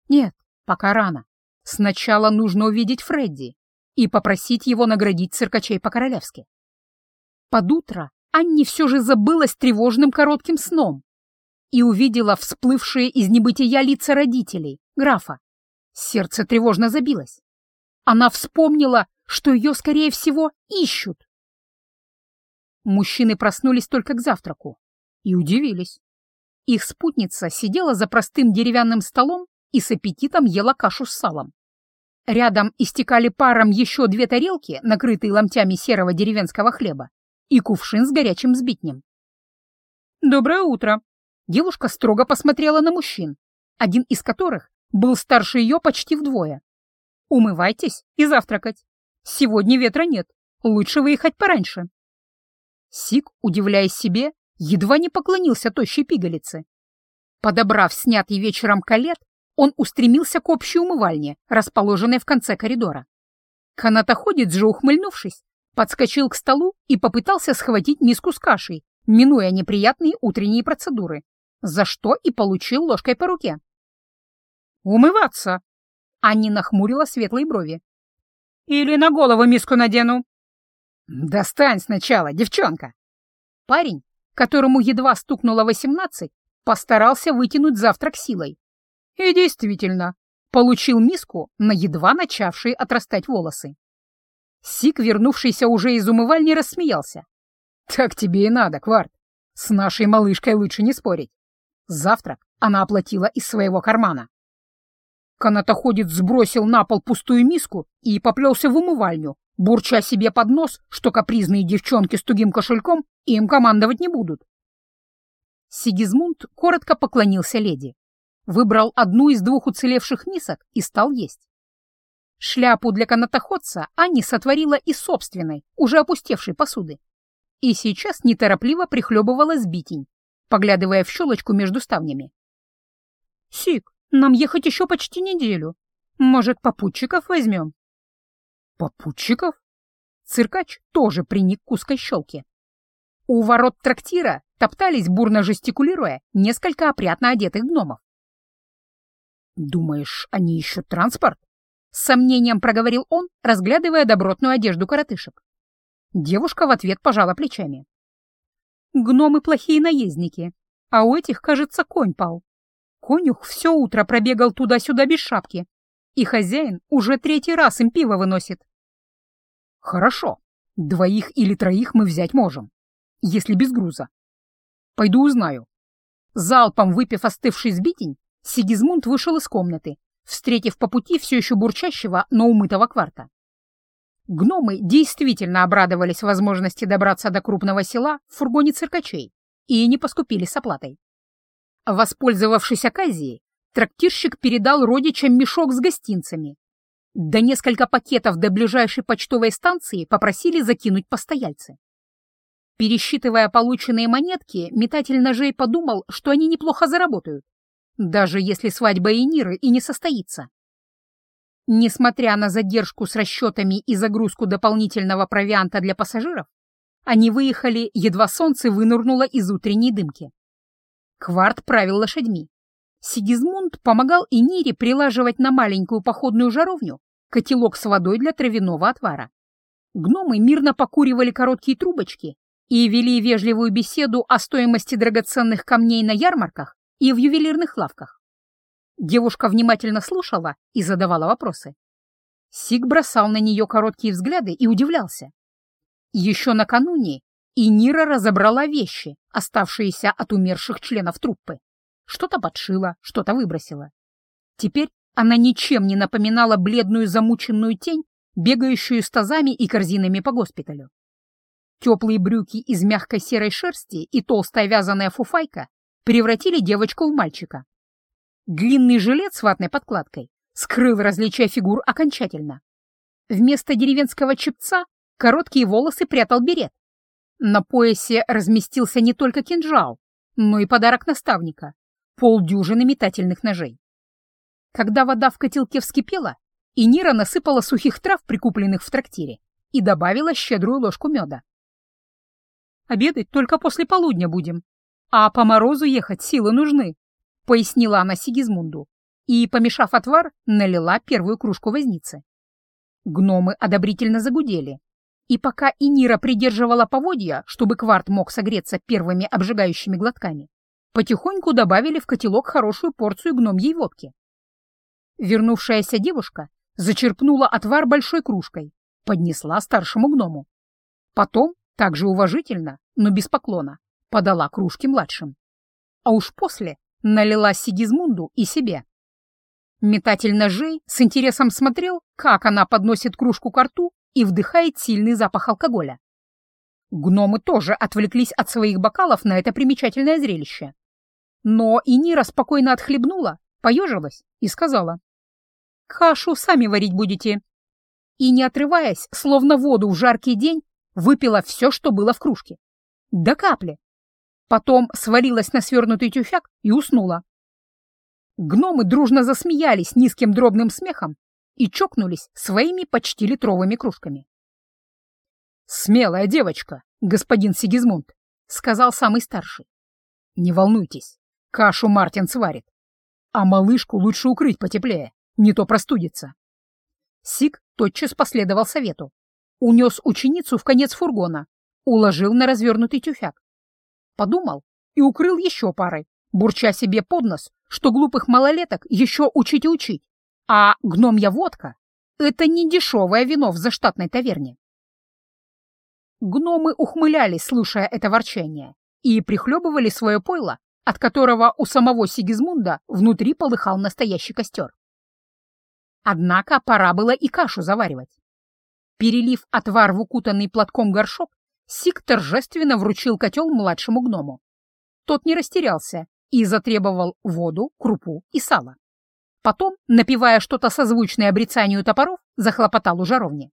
Нет, пока рано. Сначала нужно увидеть Фредди и попросить его наградить циркачей по-королевски. Под утро Анни все же забылась тревожным коротким сном и увидела всплывшие из небытия лица родителей, графа. Сердце тревожно забилось. Она вспомнила, что ее, скорее всего, ищут. Мужчины проснулись только к завтраку и удивились. Их спутница сидела за простым деревянным столом и с аппетитом ела кашу с салом. Рядом истекали паром еще две тарелки, накрытые ломтями серого деревенского хлеба, и кувшин с горячим сбитнем. «Доброе утро!» Девушка строго посмотрела на мужчин, один из которых был старше ее почти вдвое. «Умывайтесь и завтракать. Сегодня ветра нет, лучше выехать пораньше». Сик, удивляясь себе, едва не поклонился тощей пигалице. Подобрав снятый вечером колет, он устремился к общей умывальне, расположенной в конце коридора. Канатоходец же, ухмыльнувшись, подскочил к столу и попытался схватить миску с кашей, минуя неприятные утренние процедуры за что и получил ложкой по руке. «Умываться!» — Анни нахмурила светлые брови. «Или на голову миску надену?» «Достань сначала, девчонка!» Парень, которому едва стукнуло восемнадцать, постарался вытянуть завтрак силой. И действительно, получил миску на едва начавшие отрастать волосы. Сик, вернувшийся уже из умывальни, рассмеялся. «Так тебе и надо, Кварт. С нашей малышкой лучше не спорить. Завтрак она оплатила из своего кармана. Канатоходец сбросил на пол пустую миску и поплелся в умывальню, бурча себе под нос, что капризные девчонки с тугим кошельком им командовать не будут. Сигизмунд коротко поклонился леди, выбрал одну из двух уцелевших мисок и стал есть. Шляпу для канатоходца Анни сотворила из собственной, уже опустевшей посуды. И сейчас неторопливо прихлебывала сбитень, поглядывая в щелочку между ставнями. «Сик, нам ехать еще почти неделю. Может, попутчиков возьмем?» «Попутчиков?» Циркач тоже приник к узкой щелке. У ворот трактира топтались, бурно жестикулируя, несколько опрятно одетых гномов. «Думаешь, они ищут транспорт?» С сомнением проговорил он, разглядывая добротную одежду коротышек. Девушка в ответ пожала плечами. «Гномы плохие наездники, а у этих, кажется, конь пал. Конюх все утро пробегал туда-сюда без шапки, и хозяин уже третий раз им пиво выносит». «Хорошо, двоих или троих мы взять можем, если без груза. Пойду узнаю». Залпом выпив остывший сбитень, Сигизмунд вышел из комнаты, встретив по пути все еще бурчащего, но умытого кварта. Гномы действительно обрадовались возможности добраться до крупного села в фургоне циркачей и не поскупили с оплатой. Воспользовавшись оказией, трактирщик передал родичам мешок с гостинцами. Да несколько пакетов до ближайшей почтовой станции попросили закинуть постояльцы. Пересчитывая полученные монетки, метатель ножей подумал, что они неплохо заработают даже если свадьба Эниры и не состоится. Несмотря на задержку с расчетами и загрузку дополнительного провианта для пассажиров, они выехали, едва солнце вынырнуло из утренней дымки. Кварт правил лошадьми. Сигизмунд помогал Энире прилаживать на маленькую походную жаровню котелок с водой для травяного отвара. Гномы мирно покуривали короткие трубочки и вели вежливую беседу о стоимости драгоценных камней на ярмарках и в ювелирных лавках. Девушка внимательно слушала и задавала вопросы. Сик бросал на нее короткие взгляды и удивлялся. Еще накануне и Нира разобрала вещи, оставшиеся от умерших членов труппы. Что-то подшила, что-то выбросила. Теперь она ничем не напоминала бледную замученную тень, бегающую с тазами и корзинами по госпиталю. Теплые брюки из мягкой серой шерсти и толстая вязаная фуфайка превратили девочку в мальчика. Длинный жилет с ватной подкладкой скрыл различия фигур окончательно. Вместо деревенского чепца короткие волосы прятал берет. На поясе разместился не только кинжал, но и подарок наставника — полдюжины метательных ножей. Когда вода в котелке вскипела, Инира насыпала сухих трав, прикупленных в трактире, и добавила щедрую ложку меда. «Обедать только после полудня будем», «А по морозу ехать силы нужны», — пояснила она Сигизмунду и, помешав отвар, налила первую кружку возницы. Гномы одобрительно загудели, и пока Инира придерживала поводья, чтобы кварт мог согреться первыми обжигающими глотками, потихоньку добавили в котелок хорошую порцию гномьей водки. Вернувшаяся девушка зачерпнула отвар большой кружкой, поднесла старшему гному. Потом, также уважительно, но без поклона, подала кружки младшим. А уж после налила Сигизмунду и себе. Метатель ножей с интересом смотрел, как она подносит кружку к рту и вдыхает сильный запах алкоголя. Гномы тоже отвлеклись от своих бокалов на это примечательное зрелище. Но и Нира спокойно отхлебнула, поежилась и сказала. «Кашу сами варить будете». И, не отрываясь, словно воду в жаркий день, выпила все, что было в кружке. До капли, Потом свалилась на свернутый тюфяк и уснула. Гномы дружно засмеялись низким дробным смехом и чокнулись своими почти литровыми кружками. «Смелая девочка, господин Сигизмунд», — сказал самый старший. «Не волнуйтесь, кашу Мартин сварит, а малышку лучше укрыть потеплее, не то простудится». Сиг тотчас последовал совету. Унес ученицу в конец фургона, уложил на развернутый тюфяк Подумал и укрыл еще парой, бурча себе под нос, что глупых малолеток еще учить и учить, а гномья водка — это не дешевое вино в заштатной таверне. Гномы ухмылялись, слушая это ворчание, и прихлебывали свое пойло, от которого у самого Сигизмунда внутри полыхал настоящий костер. Однако пора было и кашу заваривать. Перелив отвар в укутанный платком горшок, Сик торжественно вручил котел младшему гному. Тот не растерялся и затребовал воду, крупу и сало. Потом, напивая что-то созвучное обрицанию топоров, — захлопотал у жаровни.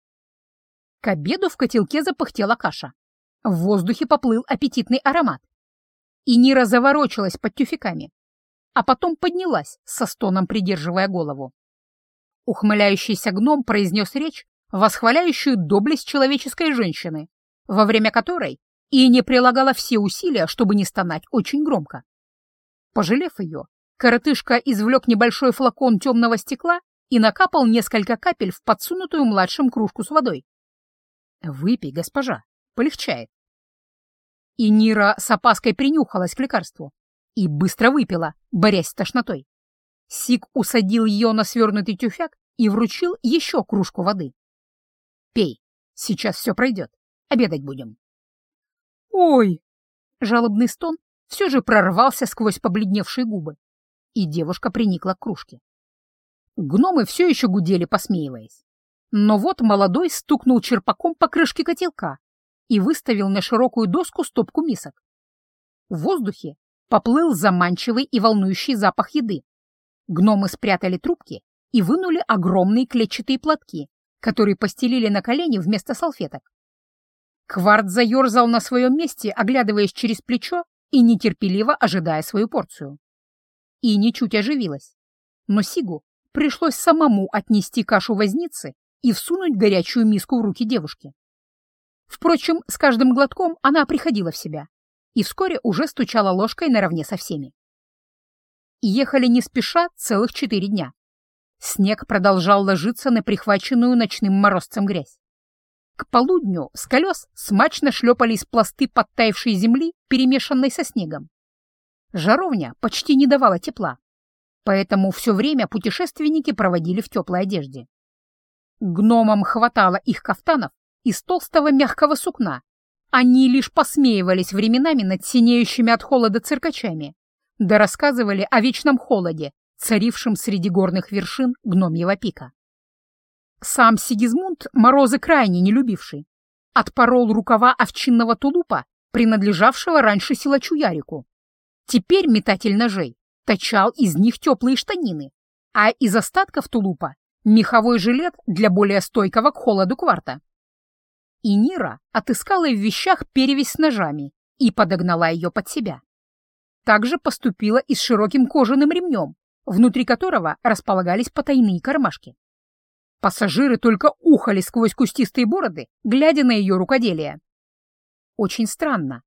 К обеду в котелке запыхтела каша. В воздухе поплыл аппетитный аромат. И Нира заворочилась под тюфяками, а потом поднялась, со стоном придерживая голову. Ухмыляющийся гном произнес речь, восхваляющую доблесть человеческой женщины, во время которой и не прилагала все усилия, чтобы не стонать очень громко. Пожалев ее, коротышка извлек небольшой флакон темного стекла и накапал несколько капель в подсунутую младшим кружку с водой. «Выпей, госпожа, полегчает». И Нира с опаской принюхалась к лекарству и быстро выпила, борясь с тошнотой. Сик усадил ее на свернутый тюфяк и вручил еще кружку воды. «Пей, сейчас все пройдет, обедать будем». «Ой!» — жалобный стон все же прорвался сквозь побледневшие губы, и девушка приникла к кружке. Гномы все еще гудели, посмеиваясь. Но вот молодой стукнул черпаком по крышке котелка и выставил на широкую доску стопку мисок. В воздухе поплыл заманчивый и волнующий запах еды. Гномы спрятали трубки и вынули огромные клетчатые платки, которые постелили на колени вместо салфеток. Кварт заерзал на своем месте, оглядываясь через плечо и нетерпеливо ожидая свою порцию. И ничуть оживилась. Но Сигу пришлось самому отнести кашу возницы и всунуть горячую миску в руки девушки. Впрочем, с каждым глотком она приходила в себя и вскоре уже стучала ложкой наравне со всеми. Ехали не спеша целых четыре дня. Снег продолжал ложиться на прихваченную ночным морозцем грязь. К полудню с колес смачно шлепались пласты подтаявшей земли, перемешанной со снегом. Жаровня почти не давала тепла, поэтому все время путешественники проводили в теплой одежде. Гномам хватало их кафтанов из толстого мягкого сукна. Они лишь посмеивались временами над синеющими от холода циркачами, да рассказывали о вечном холоде, царившем среди горных вершин гномьего пика. Сам Сигизмунд, морозы крайне не любивший, отпорол рукава овчинного тулупа, принадлежавшего раньше силачу Ярику. Теперь метатель ножей точал из них теплые штанины, а из остатков тулупа — меховой жилет для более стойкого к холоду кварта. И Нира отыскала в вещах перевязь с ножами и подогнала ее под себя. Также поступила и с широким кожаным ремнем, внутри которого располагались потайные кармашки. Пассажиры только ухали сквозь кустистые бороды, глядя на ее рукоделие. Очень странно,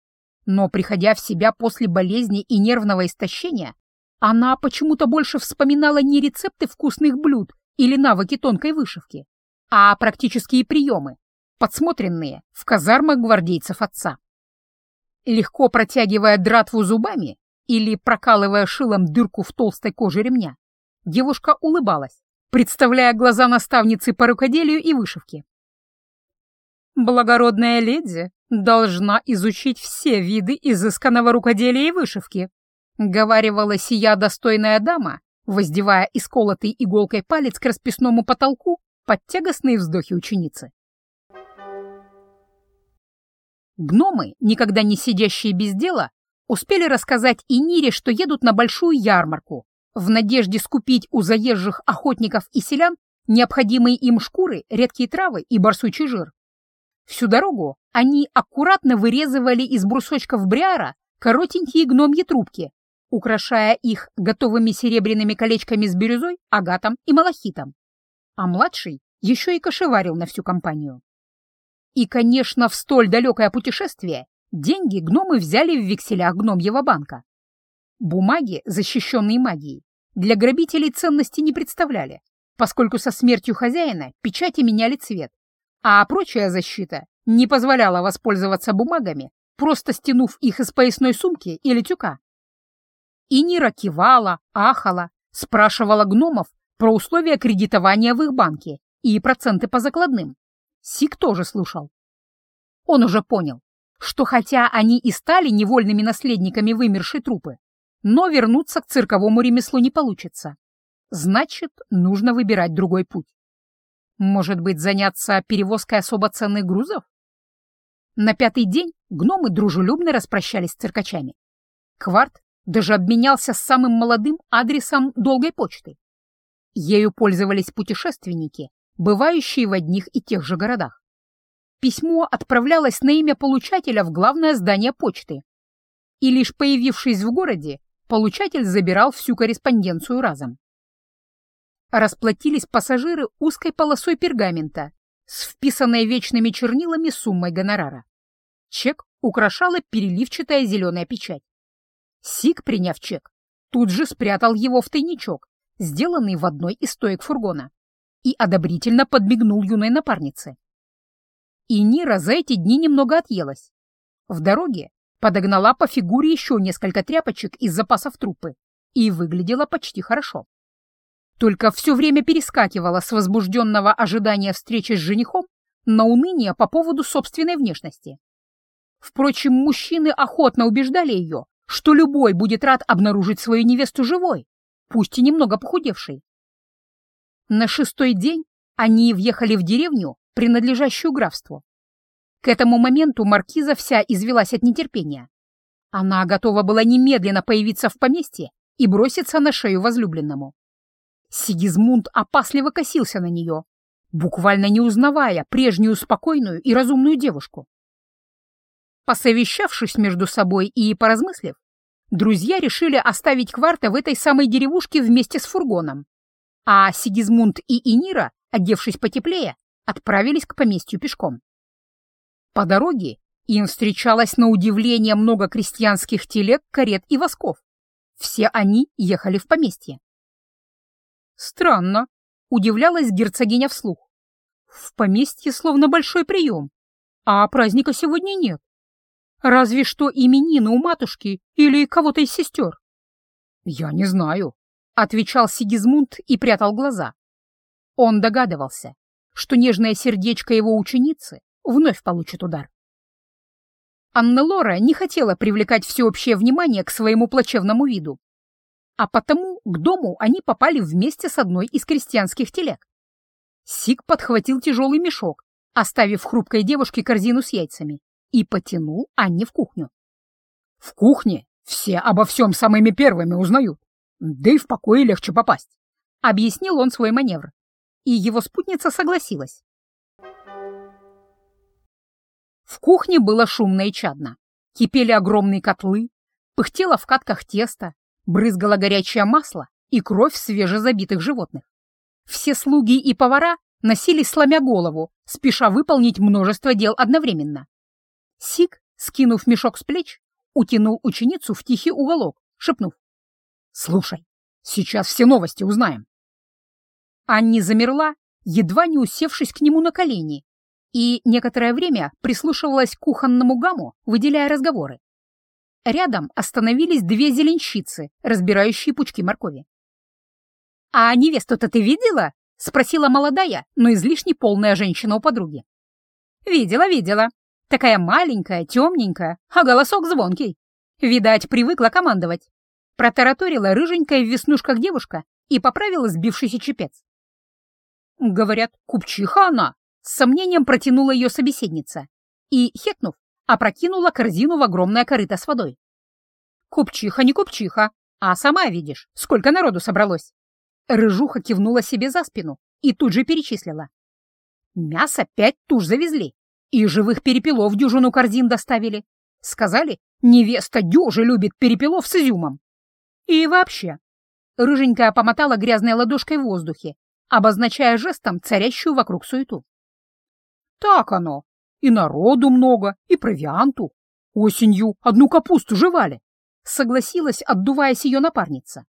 но, приходя в себя после болезни и нервного истощения, она почему-то больше вспоминала не рецепты вкусных блюд или навыки тонкой вышивки, а практические приемы, подсмотренные в казармах гвардейцев отца. Легко протягивая дратву зубами, или прокалывая шилом дырку в толстой коже ремня, девушка улыбалась, представляя глаза наставницы по рукоделию и вышивке. «Благородная леди должна изучить все виды изысканного рукоделия и вышивки», говаривала сия достойная дама, воздевая исколотый иголкой палец к расписному потолку под тягостные вздохи ученицы. Гномы, никогда не сидящие без дела, успели рассказать и Нире, что едут на большую ярмарку, в надежде скупить у заезжих охотников и селян необходимые им шкуры, редкие травы и барсучий жир. Всю дорогу они аккуратно вырезывали из брусочков бриара коротенькие гномьи трубки, украшая их готовыми серебряными колечками с бирюзой, агатом и малахитом. А младший еще и кошеварил на всю компанию. И, конечно, в столь далекое путешествие Деньги гномы взяли в векселях гномьего банка. Бумаги, защищенные магией, для грабителей ценности не представляли, поскольку со смертью хозяина печати меняли цвет, а прочая защита не позволяла воспользоваться бумагами, просто стянув их из поясной сумки или тюка. И Нира кивала, ахала, спрашивала гномов про условия кредитования в их банке и проценты по закладным. Сик тоже слушал. Он уже понял, что хотя они и стали невольными наследниками вымершей трупы, но вернуться к цирковому ремеслу не получится. Значит, нужно выбирать другой путь. Может быть, заняться перевозкой особо ценных грузов? На пятый день гномы дружелюбно распрощались с циркачами. Кварт даже обменялся с самым молодым адресом долгой почты. Ею пользовались путешественники, бывающие в одних и тех же городах. Письмо отправлялось на имя получателя в главное здание почты. И лишь появившись в городе, получатель забирал всю корреспонденцию разом. Расплатились пассажиры узкой полосой пергамента с вписанной вечными чернилами суммой гонорара. Чек украшала переливчатая зеленая печать. Сик, приняв чек, тут же спрятал его в тайничок, сделанный в одной из стоек фургона, и одобрительно подмигнул юной напарнице. И Нира за эти дни немного отъелась. В дороге подогнала по фигуре еще несколько тряпочек из запасов трупы и выглядела почти хорошо. Только все время перескакивала с возбужденного ожидания встречи с женихом на уныние по поводу собственной внешности. Впрочем, мужчины охотно убеждали ее, что любой будет рад обнаружить свою невесту живой, пусть и немного похудевшей. На шестой день они въехали в деревню, принадлежащую графству. К этому моменту маркиза вся извелась от нетерпения. Она готова была немедленно появиться в поместье и броситься на шею возлюбленному. Сигизмунд опасливо косился на нее, буквально не узнавая прежнюю спокойную и разумную девушку. Посовещавшись между собой и поразмыслив, друзья решили оставить Кварта в этой самой деревушке вместе с фургоном, а Сигизмунд и Инира, одевшись потеплее, отправились к поместью пешком. По дороге им встречалось на удивление много крестьянских телег, карет и восков. Все они ехали в поместье. Странно, удивлялась герцогиня вслух. В поместье словно большой прием, а праздника сегодня нет. Разве что именины у матушки или кого-то из сестер. Я не знаю, отвечал Сигизмунд и прятал глаза. Он догадывался, что нежное сердечко его ученицы вновь получит удар. Анна Лора не хотела привлекать всеобщее внимание к своему плачевному виду, а потому к дому они попали вместе с одной из крестьянских телег. Сик подхватил тяжелый мешок, оставив хрупкой девушке корзину с яйцами и потянул Анне в кухню. В кухне все обо всем самыми первыми узнают, да и в покое легче попасть, — объяснил он свой маневр. И его спутница согласилась. В кухне было шумно и чадно. Кипели огромные котлы, пыхтело в катках тесто, брызгало горячее масло и кровь свежезабитых животных. Все слуги и повара носились сломя голову, спеша выполнить множество дел одновременно. Сик, скинув мешок с плеч, утянул ученицу в тихий уголок, шепнув. «Слушай, сейчас все новости узнаем». Анни замерла, едва не усевшись к нему на колени, и некоторое время прислушивалась к кухонному гамму, выделяя разговоры. Рядом остановились две зеленщицы, разбирающие пучки моркови. «А невесту-то ты видела?» — спросила молодая, но излишне полная женщина у подруги. «Видела, видела. Такая маленькая, темненькая, а голосок звонкий. Видать, привыкла командовать. Протараторила рыженькая в веснушках девушка и поправила сбившийся чепец. Говорят, купчиха она, с сомнением протянула ее собеседница и, хекнув, опрокинула корзину в огромное корыто с водой. Купчиха не купчиха, а сама видишь, сколько народу собралось. Рыжуха кивнула себе за спину и тут же перечислила. Мясо пять туш завезли, и живых перепелов дюжину корзин доставили. Сказали, невеста дюжи любит перепелов с изюмом. И вообще, рыженькая помотала грязной ладошкой в воздухе, обозначая жестом царящую вокруг суету. Так оно. И народу много, и провианту. Осенью одну капусту жевали. Согласилась, отдуваясь ее напарница.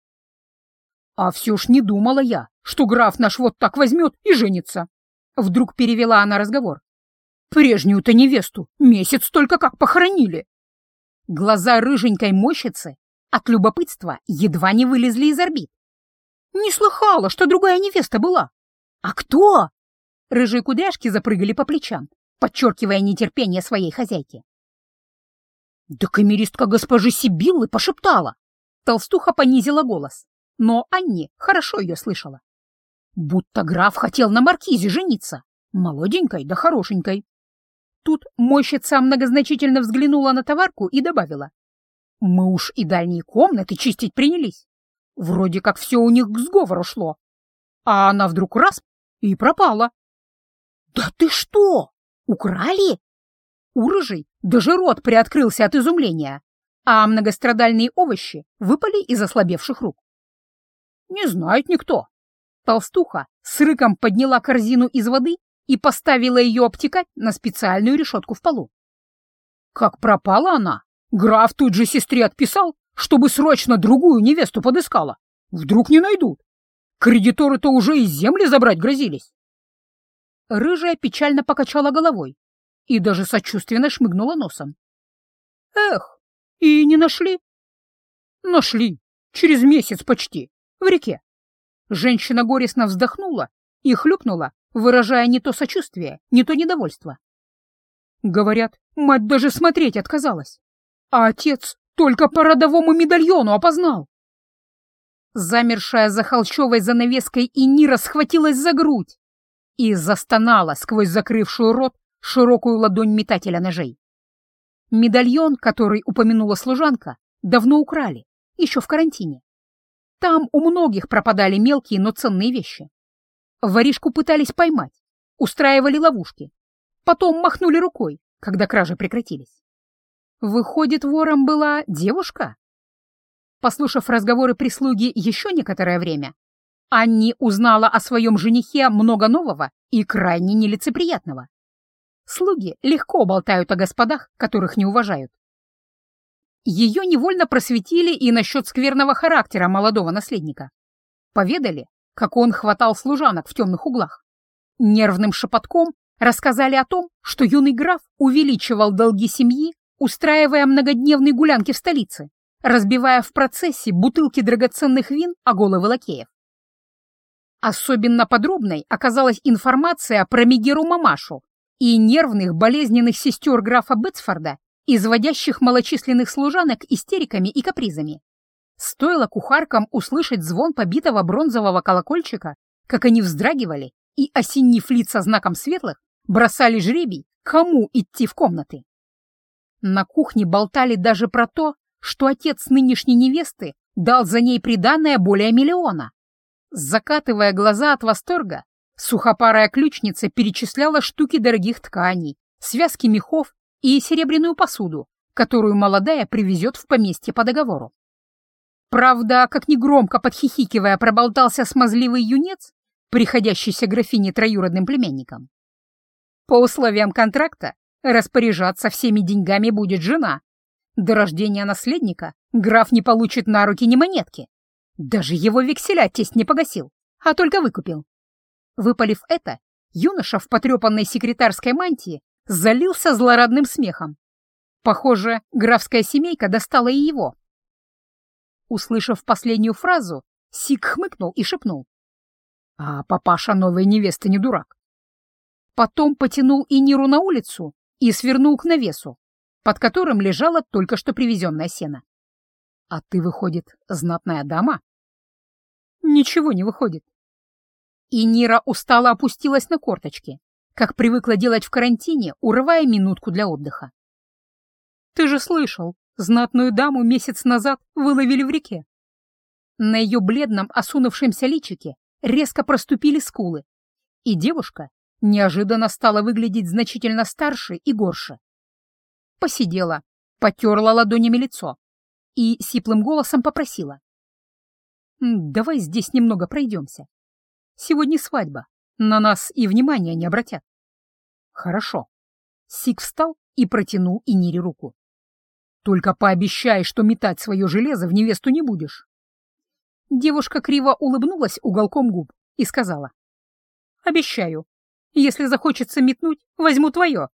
А все ж не думала я, что граф наш вот так возьмет и женится. Вдруг перевела она разговор. Прежнюю-то невесту месяц только как похоронили. Глаза рыженькой мощицы от любопытства едва не вылезли из орбит. Не слыхала, что другая невеста была. А кто? Рыжие кудряшки запрыгали по плечам, подчеркивая нетерпение своей хозяйки. Да камеристка госпожи Сибиллы пошептала. Толстуха понизила голос, но Анни хорошо ее слышала. Будто граф хотел на маркизе жениться, молоденькой да хорошенькой. Тут мойщица многозначительно взглянула на товарку и добавила. «Мы уж и дальние комнаты чистить принялись. Вроде как все у них к сговору шло. А она вдруг раз и пропала. «Да ты что? Украли?» У рыжей даже рот приоткрылся от изумления, а многострадальные овощи выпали из ослабевших рук. «Не знает никто». Толстуха с рыком подняла корзину из воды и поставила ее обтекать на специальную решетку в полу. Как пропала она, граф тут же сестре отписал, чтобы срочно другую невесту подыскала. Вдруг не найдут. Кредиторы-то уже и земли забрать грозились. Рыжая печально покачала головой и даже сочувственно шмыгнула носом. Эх, и не нашли? Нашли. Через месяц почти. В реке. Женщина горестно вздохнула и хлюпнула, выражая не то сочувствие, не то недовольство. Говорят, мать даже смотреть отказалась. А отец только по родовому медальону опознал. Замершая за холщовой занавеской Инира схватилась за грудь и застонала сквозь закрывшую рот широкую ладонь метателя ножей. Медальон, который упомянула служанка, давно украли, еще в карантине. Там у многих пропадали мелкие, но ценные вещи. Воришку пытались поймать, устраивали ловушки, потом махнули рукой, когда кражи прекратились. Выходит, вором была девушка? Послушав разговоры прислуги еще некоторое время, Анни узнала о своем женихе много нового и крайне нелицеприятного. Слуги легко болтают о господах, которых не уважают. Ее невольно просветили и насчет скверного характера молодого наследника. Поведали, как он хватал служанок в темных углах. Нервным шепотком рассказали о том, что юный граф увеличивал долги семьи, устраивая многодневные гулянки в столице, разбивая в процессе бутылки драгоценных вин о головы лакеев. Особенно подробной оказалась информация про Мегеру Мамашу и нервных болезненных сестер графа Бетсфорда, изводящих малочисленных служанок истериками и капризами. Стоило кухаркам услышать звон побитого бронзового колокольчика, как они вздрагивали и, осенив лица знаком светлых, бросали жребий, кому идти в комнаты. На кухне болтали даже про то, что отец нынешней невесты дал за ней приданное более миллиона. Закатывая глаза от восторга, сухопарая ключница перечисляла штуки дорогих тканей, связки мехов и серебряную посуду, которую молодая привезет в поместье по договору. Правда, как негромко подхихикивая проболтался смазливый юнец, приходящийся графине троюродным племянником. По условиям контракта распоряжаться всеми деньгами будет жена, до рождения наследника граф не получит на руки ни монетки. Даже его векселя тесть не погасил, а только выкупил. Выпалив это, юноша в потрепанной секретарской мантии залился злорадным смехом. Похоже, графская семейка достала и его. Услышав последнюю фразу, Сик хмыкнул и шепнул. А папаша новой невесты не дурак. Потом потянул Иниру на улицу и свернул к навесу, под которым лежала только что привезенная сено. А ты, выходит, знатная дама? Ничего не выходит. И Нира устало опустилась на корточки, как привыкла делать в карантине, урывая минутку для отдыха. Ты же слышал, знатную даму месяц назад выловили в реке. На ее бледном, осунувшемся личике резко проступили скулы, и девушка неожиданно стала выглядеть значительно старше и горше посидела, потерла ладонями лицо и сиплым голосом попросила. «Давай здесь немного пройдемся. Сегодня свадьба, на нас и внимания не обратят». «Хорошо». Сик встал и протянул Инире руку. «Только пообещай, что метать свое железо в невесту не будешь». Девушка криво улыбнулась уголком губ и сказала. «Обещаю. Если захочется метнуть, возьму твое».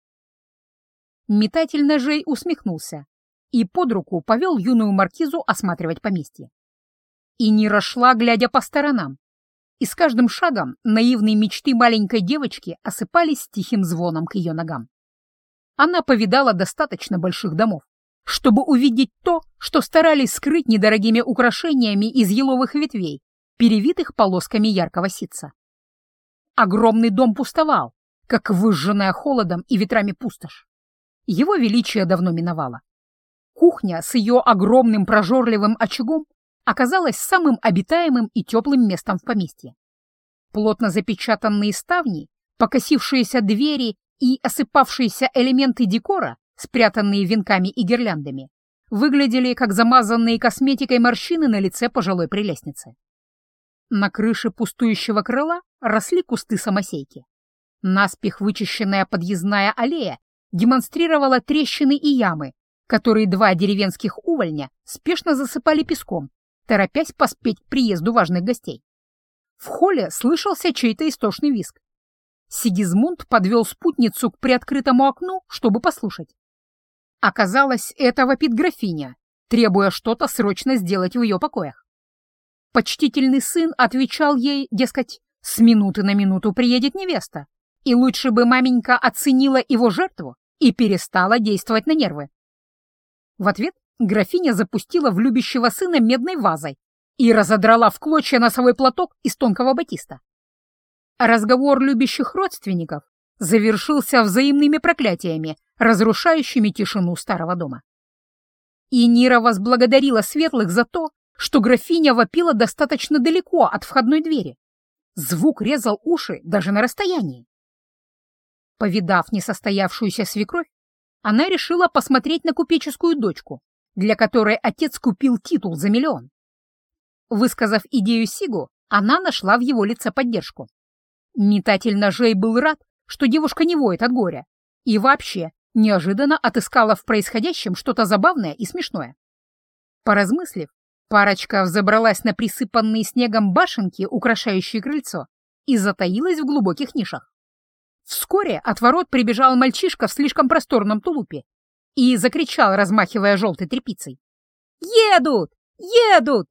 Метатель ножей усмехнулся и под руку повел юную маркизу осматривать поместье. И не расшла, глядя по сторонам. И с каждым шагом наивные мечты маленькой девочки осыпались тихим звоном к ее ногам. Она повидала достаточно больших домов, чтобы увидеть то, что старались скрыть недорогими украшениями из еловых ветвей, перевитых полосками яркого ситца. Огромный дом пустовал, как выжженная холодом и ветрами пустошь. Его величие давно миновало. Кухня с ее огромным прожорливым очагом оказалась самым обитаемым и теплым местом в поместье. плотно запечатанные ставни, покосившиеся двери и осыпавшиеся элементы декора, спрятанные венками и гирляндами, выглядели как замазанные косметикой морщины на лице пожилой прелестницы. На крыше пустующего крыла росли кусты самосейки. Наспех вычищенная подъездная аллея демонстрировала трещины и ямы, которые два деревенских увольня спешно засыпали песком, торопясь поспеть к приезду важных гостей. В холле слышался чей-то истошный визг. Сигизмунд подвел спутницу к приоткрытому окну, чтобы послушать. Оказалось, это вопит графиня, требуя что-то срочно сделать в ее покоях. Почтительный сын отвечал ей, дескать, с минуты на минуту приедет невеста, и лучше бы маменька оценила его жертву и перестала действовать на нервы. В ответ графиня запустила в любящего сына медной вазой и разодрала в клочья носовой платок из тонкого батиста. Разговор любящих родственников завершился взаимными проклятиями, разрушающими тишину старого дома. И Нира возблагодарила светлых за то, что графиня вопила достаточно далеко от входной двери. Звук резал уши даже на расстоянии. Повидав несостоявшуюся свекровь, она решила посмотреть на купеческую дочку, для которой отец купил титул за миллион. Высказав идею Сигу, она нашла в его лице поддержку. Метатель ножей был рад, что девушка не воет от горя, и вообще неожиданно отыскала в происходящем что-то забавное и смешное. Поразмыслив, парочка взобралась на присыпанные снегом башенки, украшающие крыльцо, и затаилась в глубоких нишах. Вскоре от ворот прибежал мальчишка в слишком просторном тулупе и закричал, размахивая желтой тряпицей. «Едут! Едут!»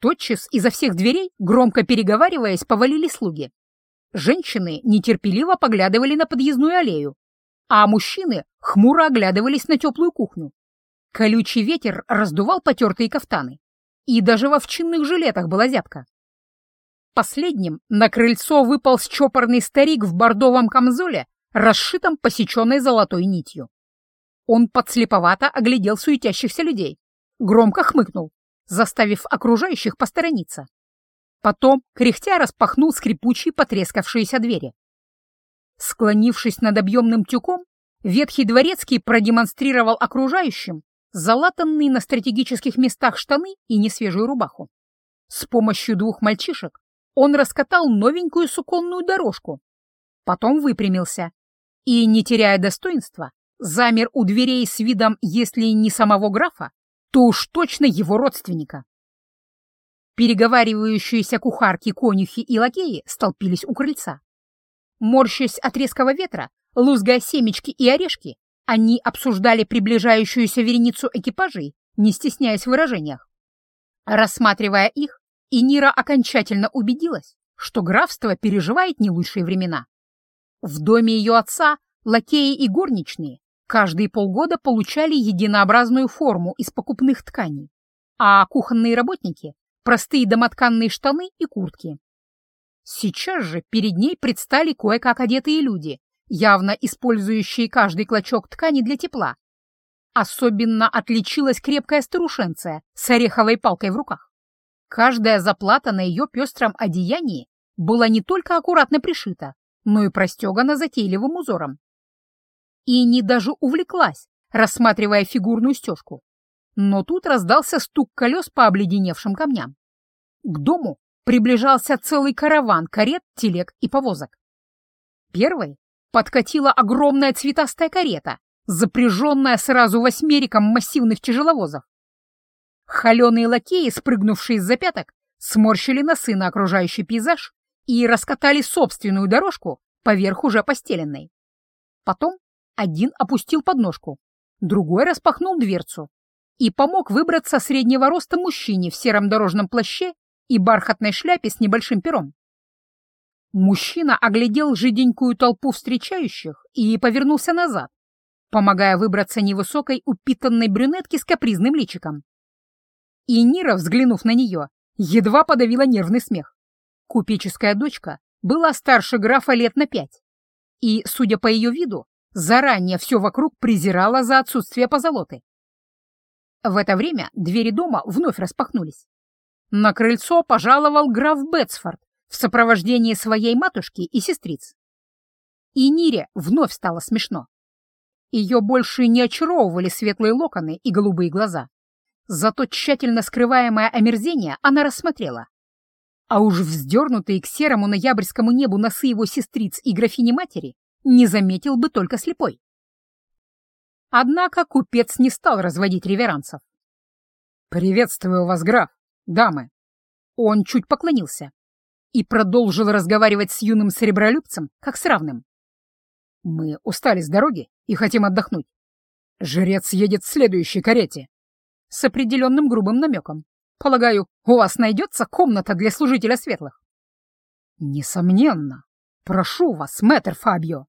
Тотчас изо всех дверей, громко переговариваясь, повалили слуги. Женщины нетерпеливо поглядывали на подъездную аллею, а мужчины хмуро оглядывались на теплую кухню. Колючий ветер раздувал потертые кафтаны, и даже в овчинных жилетах была зябка. Последним на крыльцо выпал чопорный старик в бордовом камзоле, расшитом посеченной золотой нитью. Он подслеповато оглядел суетящихся людей, громко хмыкнул, заставив окружающих посторониться. Потом, кряхтя, распахнул скрипучие потрескавшиеся двери. Склонившись над объемным тюком, ветхий дворецкий продемонстрировал окружающим залатанные на стратегических местах штаны и несвежую рубаху. С помощью двух мальчишек он раскатал новенькую суконную дорожку. Потом выпрямился и, не теряя достоинства, замер у дверей с видом, если не самого графа, то уж точно его родственника. Переговаривающиеся кухарки, конюхи и лакеи столпились у крыльца. Морщась от резкого ветра, лузгая семечки и орешки, они обсуждали приближающуюся вереницу экипажей, не стесняясь в выражениях. Рассматривая их, Инира окончательно убедилась, что графство переживает не лучшие времена. В доме ее отца лакеи и горничные каждые полгода получали единообразную форму из покупных тканей, а кухонные работники — простые домотканные штаны и куртки. Сейчас же перед ней предстали кое-как одетые люди, явно использующие каждый клочок ткани для тепла. Особенно отличилась крепкая старушенция с ореховой палкой в руках. Каждая заплата на ее пестром одеянии была не только аккуратно пришита, но и простегана затейливым узором. И не даже увлеклась, рассматривая фигурную стежку. Но тут раздался стук колес по обледеневшим камням. К дому приближался целый караван карет, телег и повозок. Первой подкатила огромная цветастая карета, запряженная сразу восьмериком массивных тяжеловозов. Холеные лакеи, спрыгнувшие с запяток, сморщили носы на окружающий пейзаж и раскатали собственную дорожку поверх уже постеленной. Потом один опустил подножку, другой распахнул дверцу и помог выбраться среднего роста мужчине в сером дорожном плаще и бархатной шляпе с небольшим пером. Мужчина оглядел жиденькую толпу встречающих и повернулся назад, помогая выбраться невысокой упитанной брюнетке с капризным личиком. И Нира, взглянув на нее, едва подавила нервный смех. Купеческая дочка была старше графа лет на пять, и, судя по ее виду, заранее все вокруг презирала за отсутствие позолоты. В это время двери дома вновь распахнулись. На крыльцо пожаловал граф Бетсфорд в сопровождении своей матушки и сестриц. И Нире вновь стало смешно. Ее больше не очаровывали светлые локоны и голубые глаза. Зато тщательно скрываемое омерзение она рассмотрела. А уж вздернутые к серому ноябрьскому небу носы его сестриц и графини-матери не заметил бы только слепой. Однако купец не стал разводить реверансов. «Приветствую вас, граф, дамы!» Он чуть поклонился и продолжил разговаривать с юным серебролюбцем, как с равным. «Мы устали с дороги и хотим отдохнуть. Жрец едет в следующей карете». С определенным грубым намеком. «Полагаю, у вас найдется комната для служителя светлых?» «Несомненно. Прошу вас, мэтр Фабио».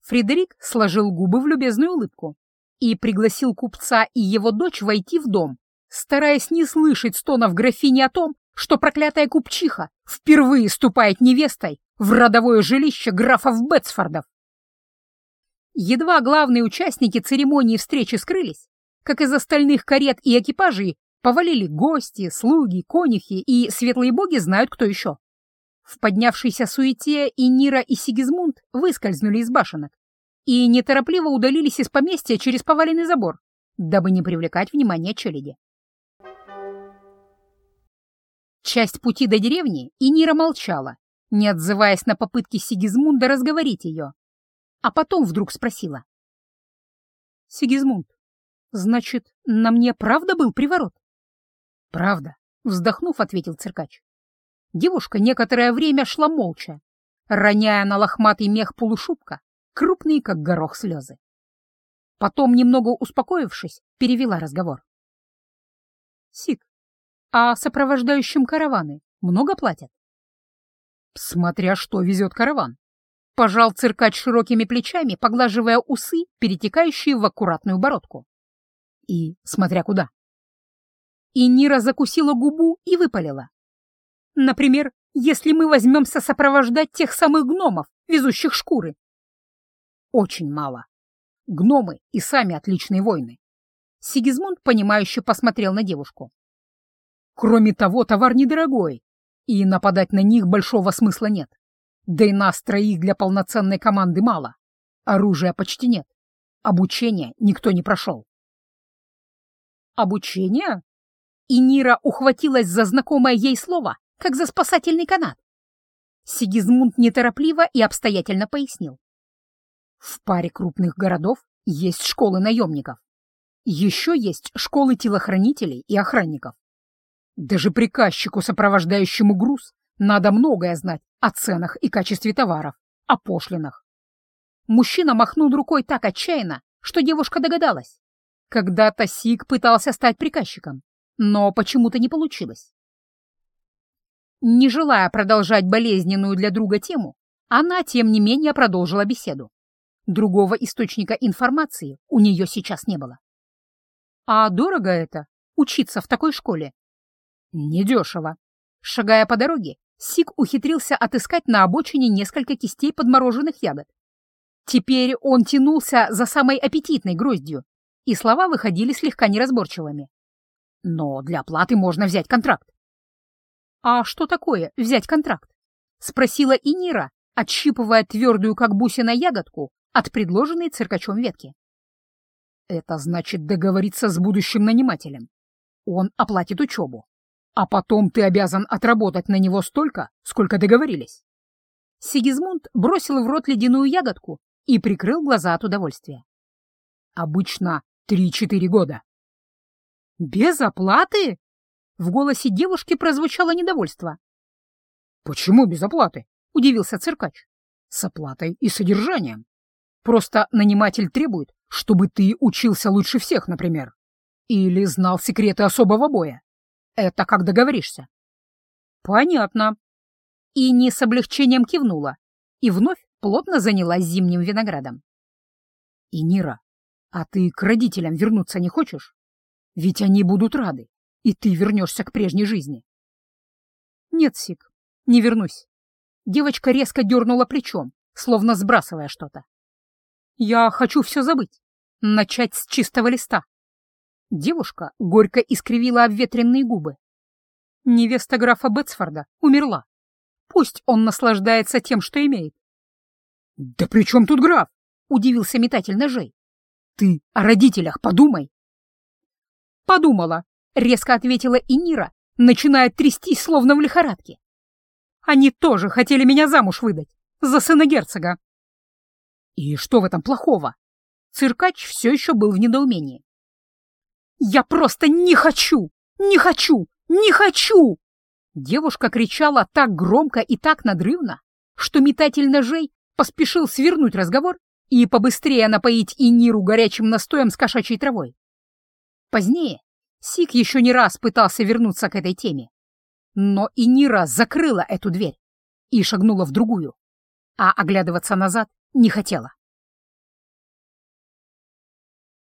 Фредерик сложил губы в любезную улыбку и пригласил купца и его дочь войти в дом, стараясь не слышать стонов графини о том, что проклятая купчиха впервые ступает невестой в родовое жилище графов Бетсфордов. Едва главные участники церемонии встречи скрылись, как из остальных карет и экипажей повалили гости, слуги, конюхи и светлые боги знают кто еще. В поднявшейся суете и Нира, и Сигизмунд выскользнули из башенок и неторопливо удалились из поместья через поваленный забор, дабы не привлекать внимание челяди. Часть пути до деревни и Нира молчала, не отзываясь на попытки Сигизмунда разговорить ее, а потом вдруг спросила. «Сигизмунд, значит, на мне правда был приворот?» «Правда», — вздохнув, ответил циркач. Девушка некоторое время шла молча, роняя на лохматый мех полушубка крупные, как горох, слезы. Потом, немного успокоившись, перевела разговор. «Сик, а сопровождающим караваны много платят?» «Смотря что везет караван», Пожал циркач широкими плечами, поглаживая усы, перетекающие в аккуратную бородку. И смотря куда. И Нира закусила губу и выпалила. Например, если мы возьмемся сопровождать тех самых гномов, везущих шкуры. Очень мало. Гномы и сами отличные воины. Сигизмунд, понимающе посмотрел на девушку. Кроме того, товар недорогой, и нападать на них большого смысла нет. Да и нас троих для полноценной команды мало. Оружия почти нет. Обучения никто не прошел. Обучение? И Нира ухватилась за знакомое ей слово, как за спасательный канат. Сигизмунд неторопливо и обстоятельно пояснил. В паре крупных городов есть школы наемников. Еще есть школы телохранителей и охранников. Даже приказчику, сопровождающему груз, надо многое знать о ценах и качестве товаров, о пошлинах. Мужчина махнул рукой так отчаянно, что девушка догадалась. Когда-то Сик пытался стать приказчиком, но почему-то не получилось. Не желая продолжать болезненную для друга тему, она, тем не менее, продолжила беседу. Другого источника информации у нее сейчас не было. А дорого это — учиться в такой школе? Недешево. Шагая по дороге, Сик ухитрился отыскать на обочине несколько кистей подмороженных ягод. Теперь он тянулся за самой аппетитной гроздью, и слова выходили слегка неразборчивыми. Но для оплаты можно взять контракт. «А что такое взять контракт?» — спросила Инира, отщипывая твердую, как бусина, ягодку от предложенной циркачом ветки. «Это значит договориться с будущим нанимателем. Он оплатит учебу, а потом ты обязан отработать на него столько, сколько договорились. Сигизмунд бросил в рот ледяную ягодку и прикрыл глаза от удовольствия. Обычно три-четыре года. Без оплаты? В голосе девушки прозвучало недовольство. Почему без оплаты? Удивился циркач. С оплатой и содержанием. Просто наниматель требует, чтобы ты учился лучше всех, например. Или знал секреты особого боя. Это как договоришься. Понятно. И не с облегчением кивнула, и вновь плотно занялась зимним виноградом. И Нира, а ты к родителям вернуться не хочешь? Ведь они будут рады, и ты вернешься к прежней жизни. Нет, Сик, не вернусь. Девочка резко дернула плечом, словно сбрасывая что-то. Я хочу все забыть, начать с чистого листа. Девушка горько искривила обветренные губы. Невеста графа Бетсфорда умерла. Пусть он наслаждается тем, что имеет. «Да при чем тут граф?» — удивился метатель ножей. «Ты о родителях подумай!» «Подумала», — резко ответила Инира, начиная трястись, словно в лихорадке. «Они тоже хотели меня замуж выдать, за сына герцога». «И что в этом плохого?» Циркач все еще был в недоумении. «Я просто не хочу! Не хочу! Не хочу!» Девушка кричала так громко и так надрывно, что метатель ножей поспешил свернуть разговор и побыстрее напоить Иниру горячим настоем с кошачьей травой. Позднее Сик еще не раз пытался вернуться к этой теме, но Инира закрыла эту дверь и шагнула в другую, а оглядываться назад не хотела.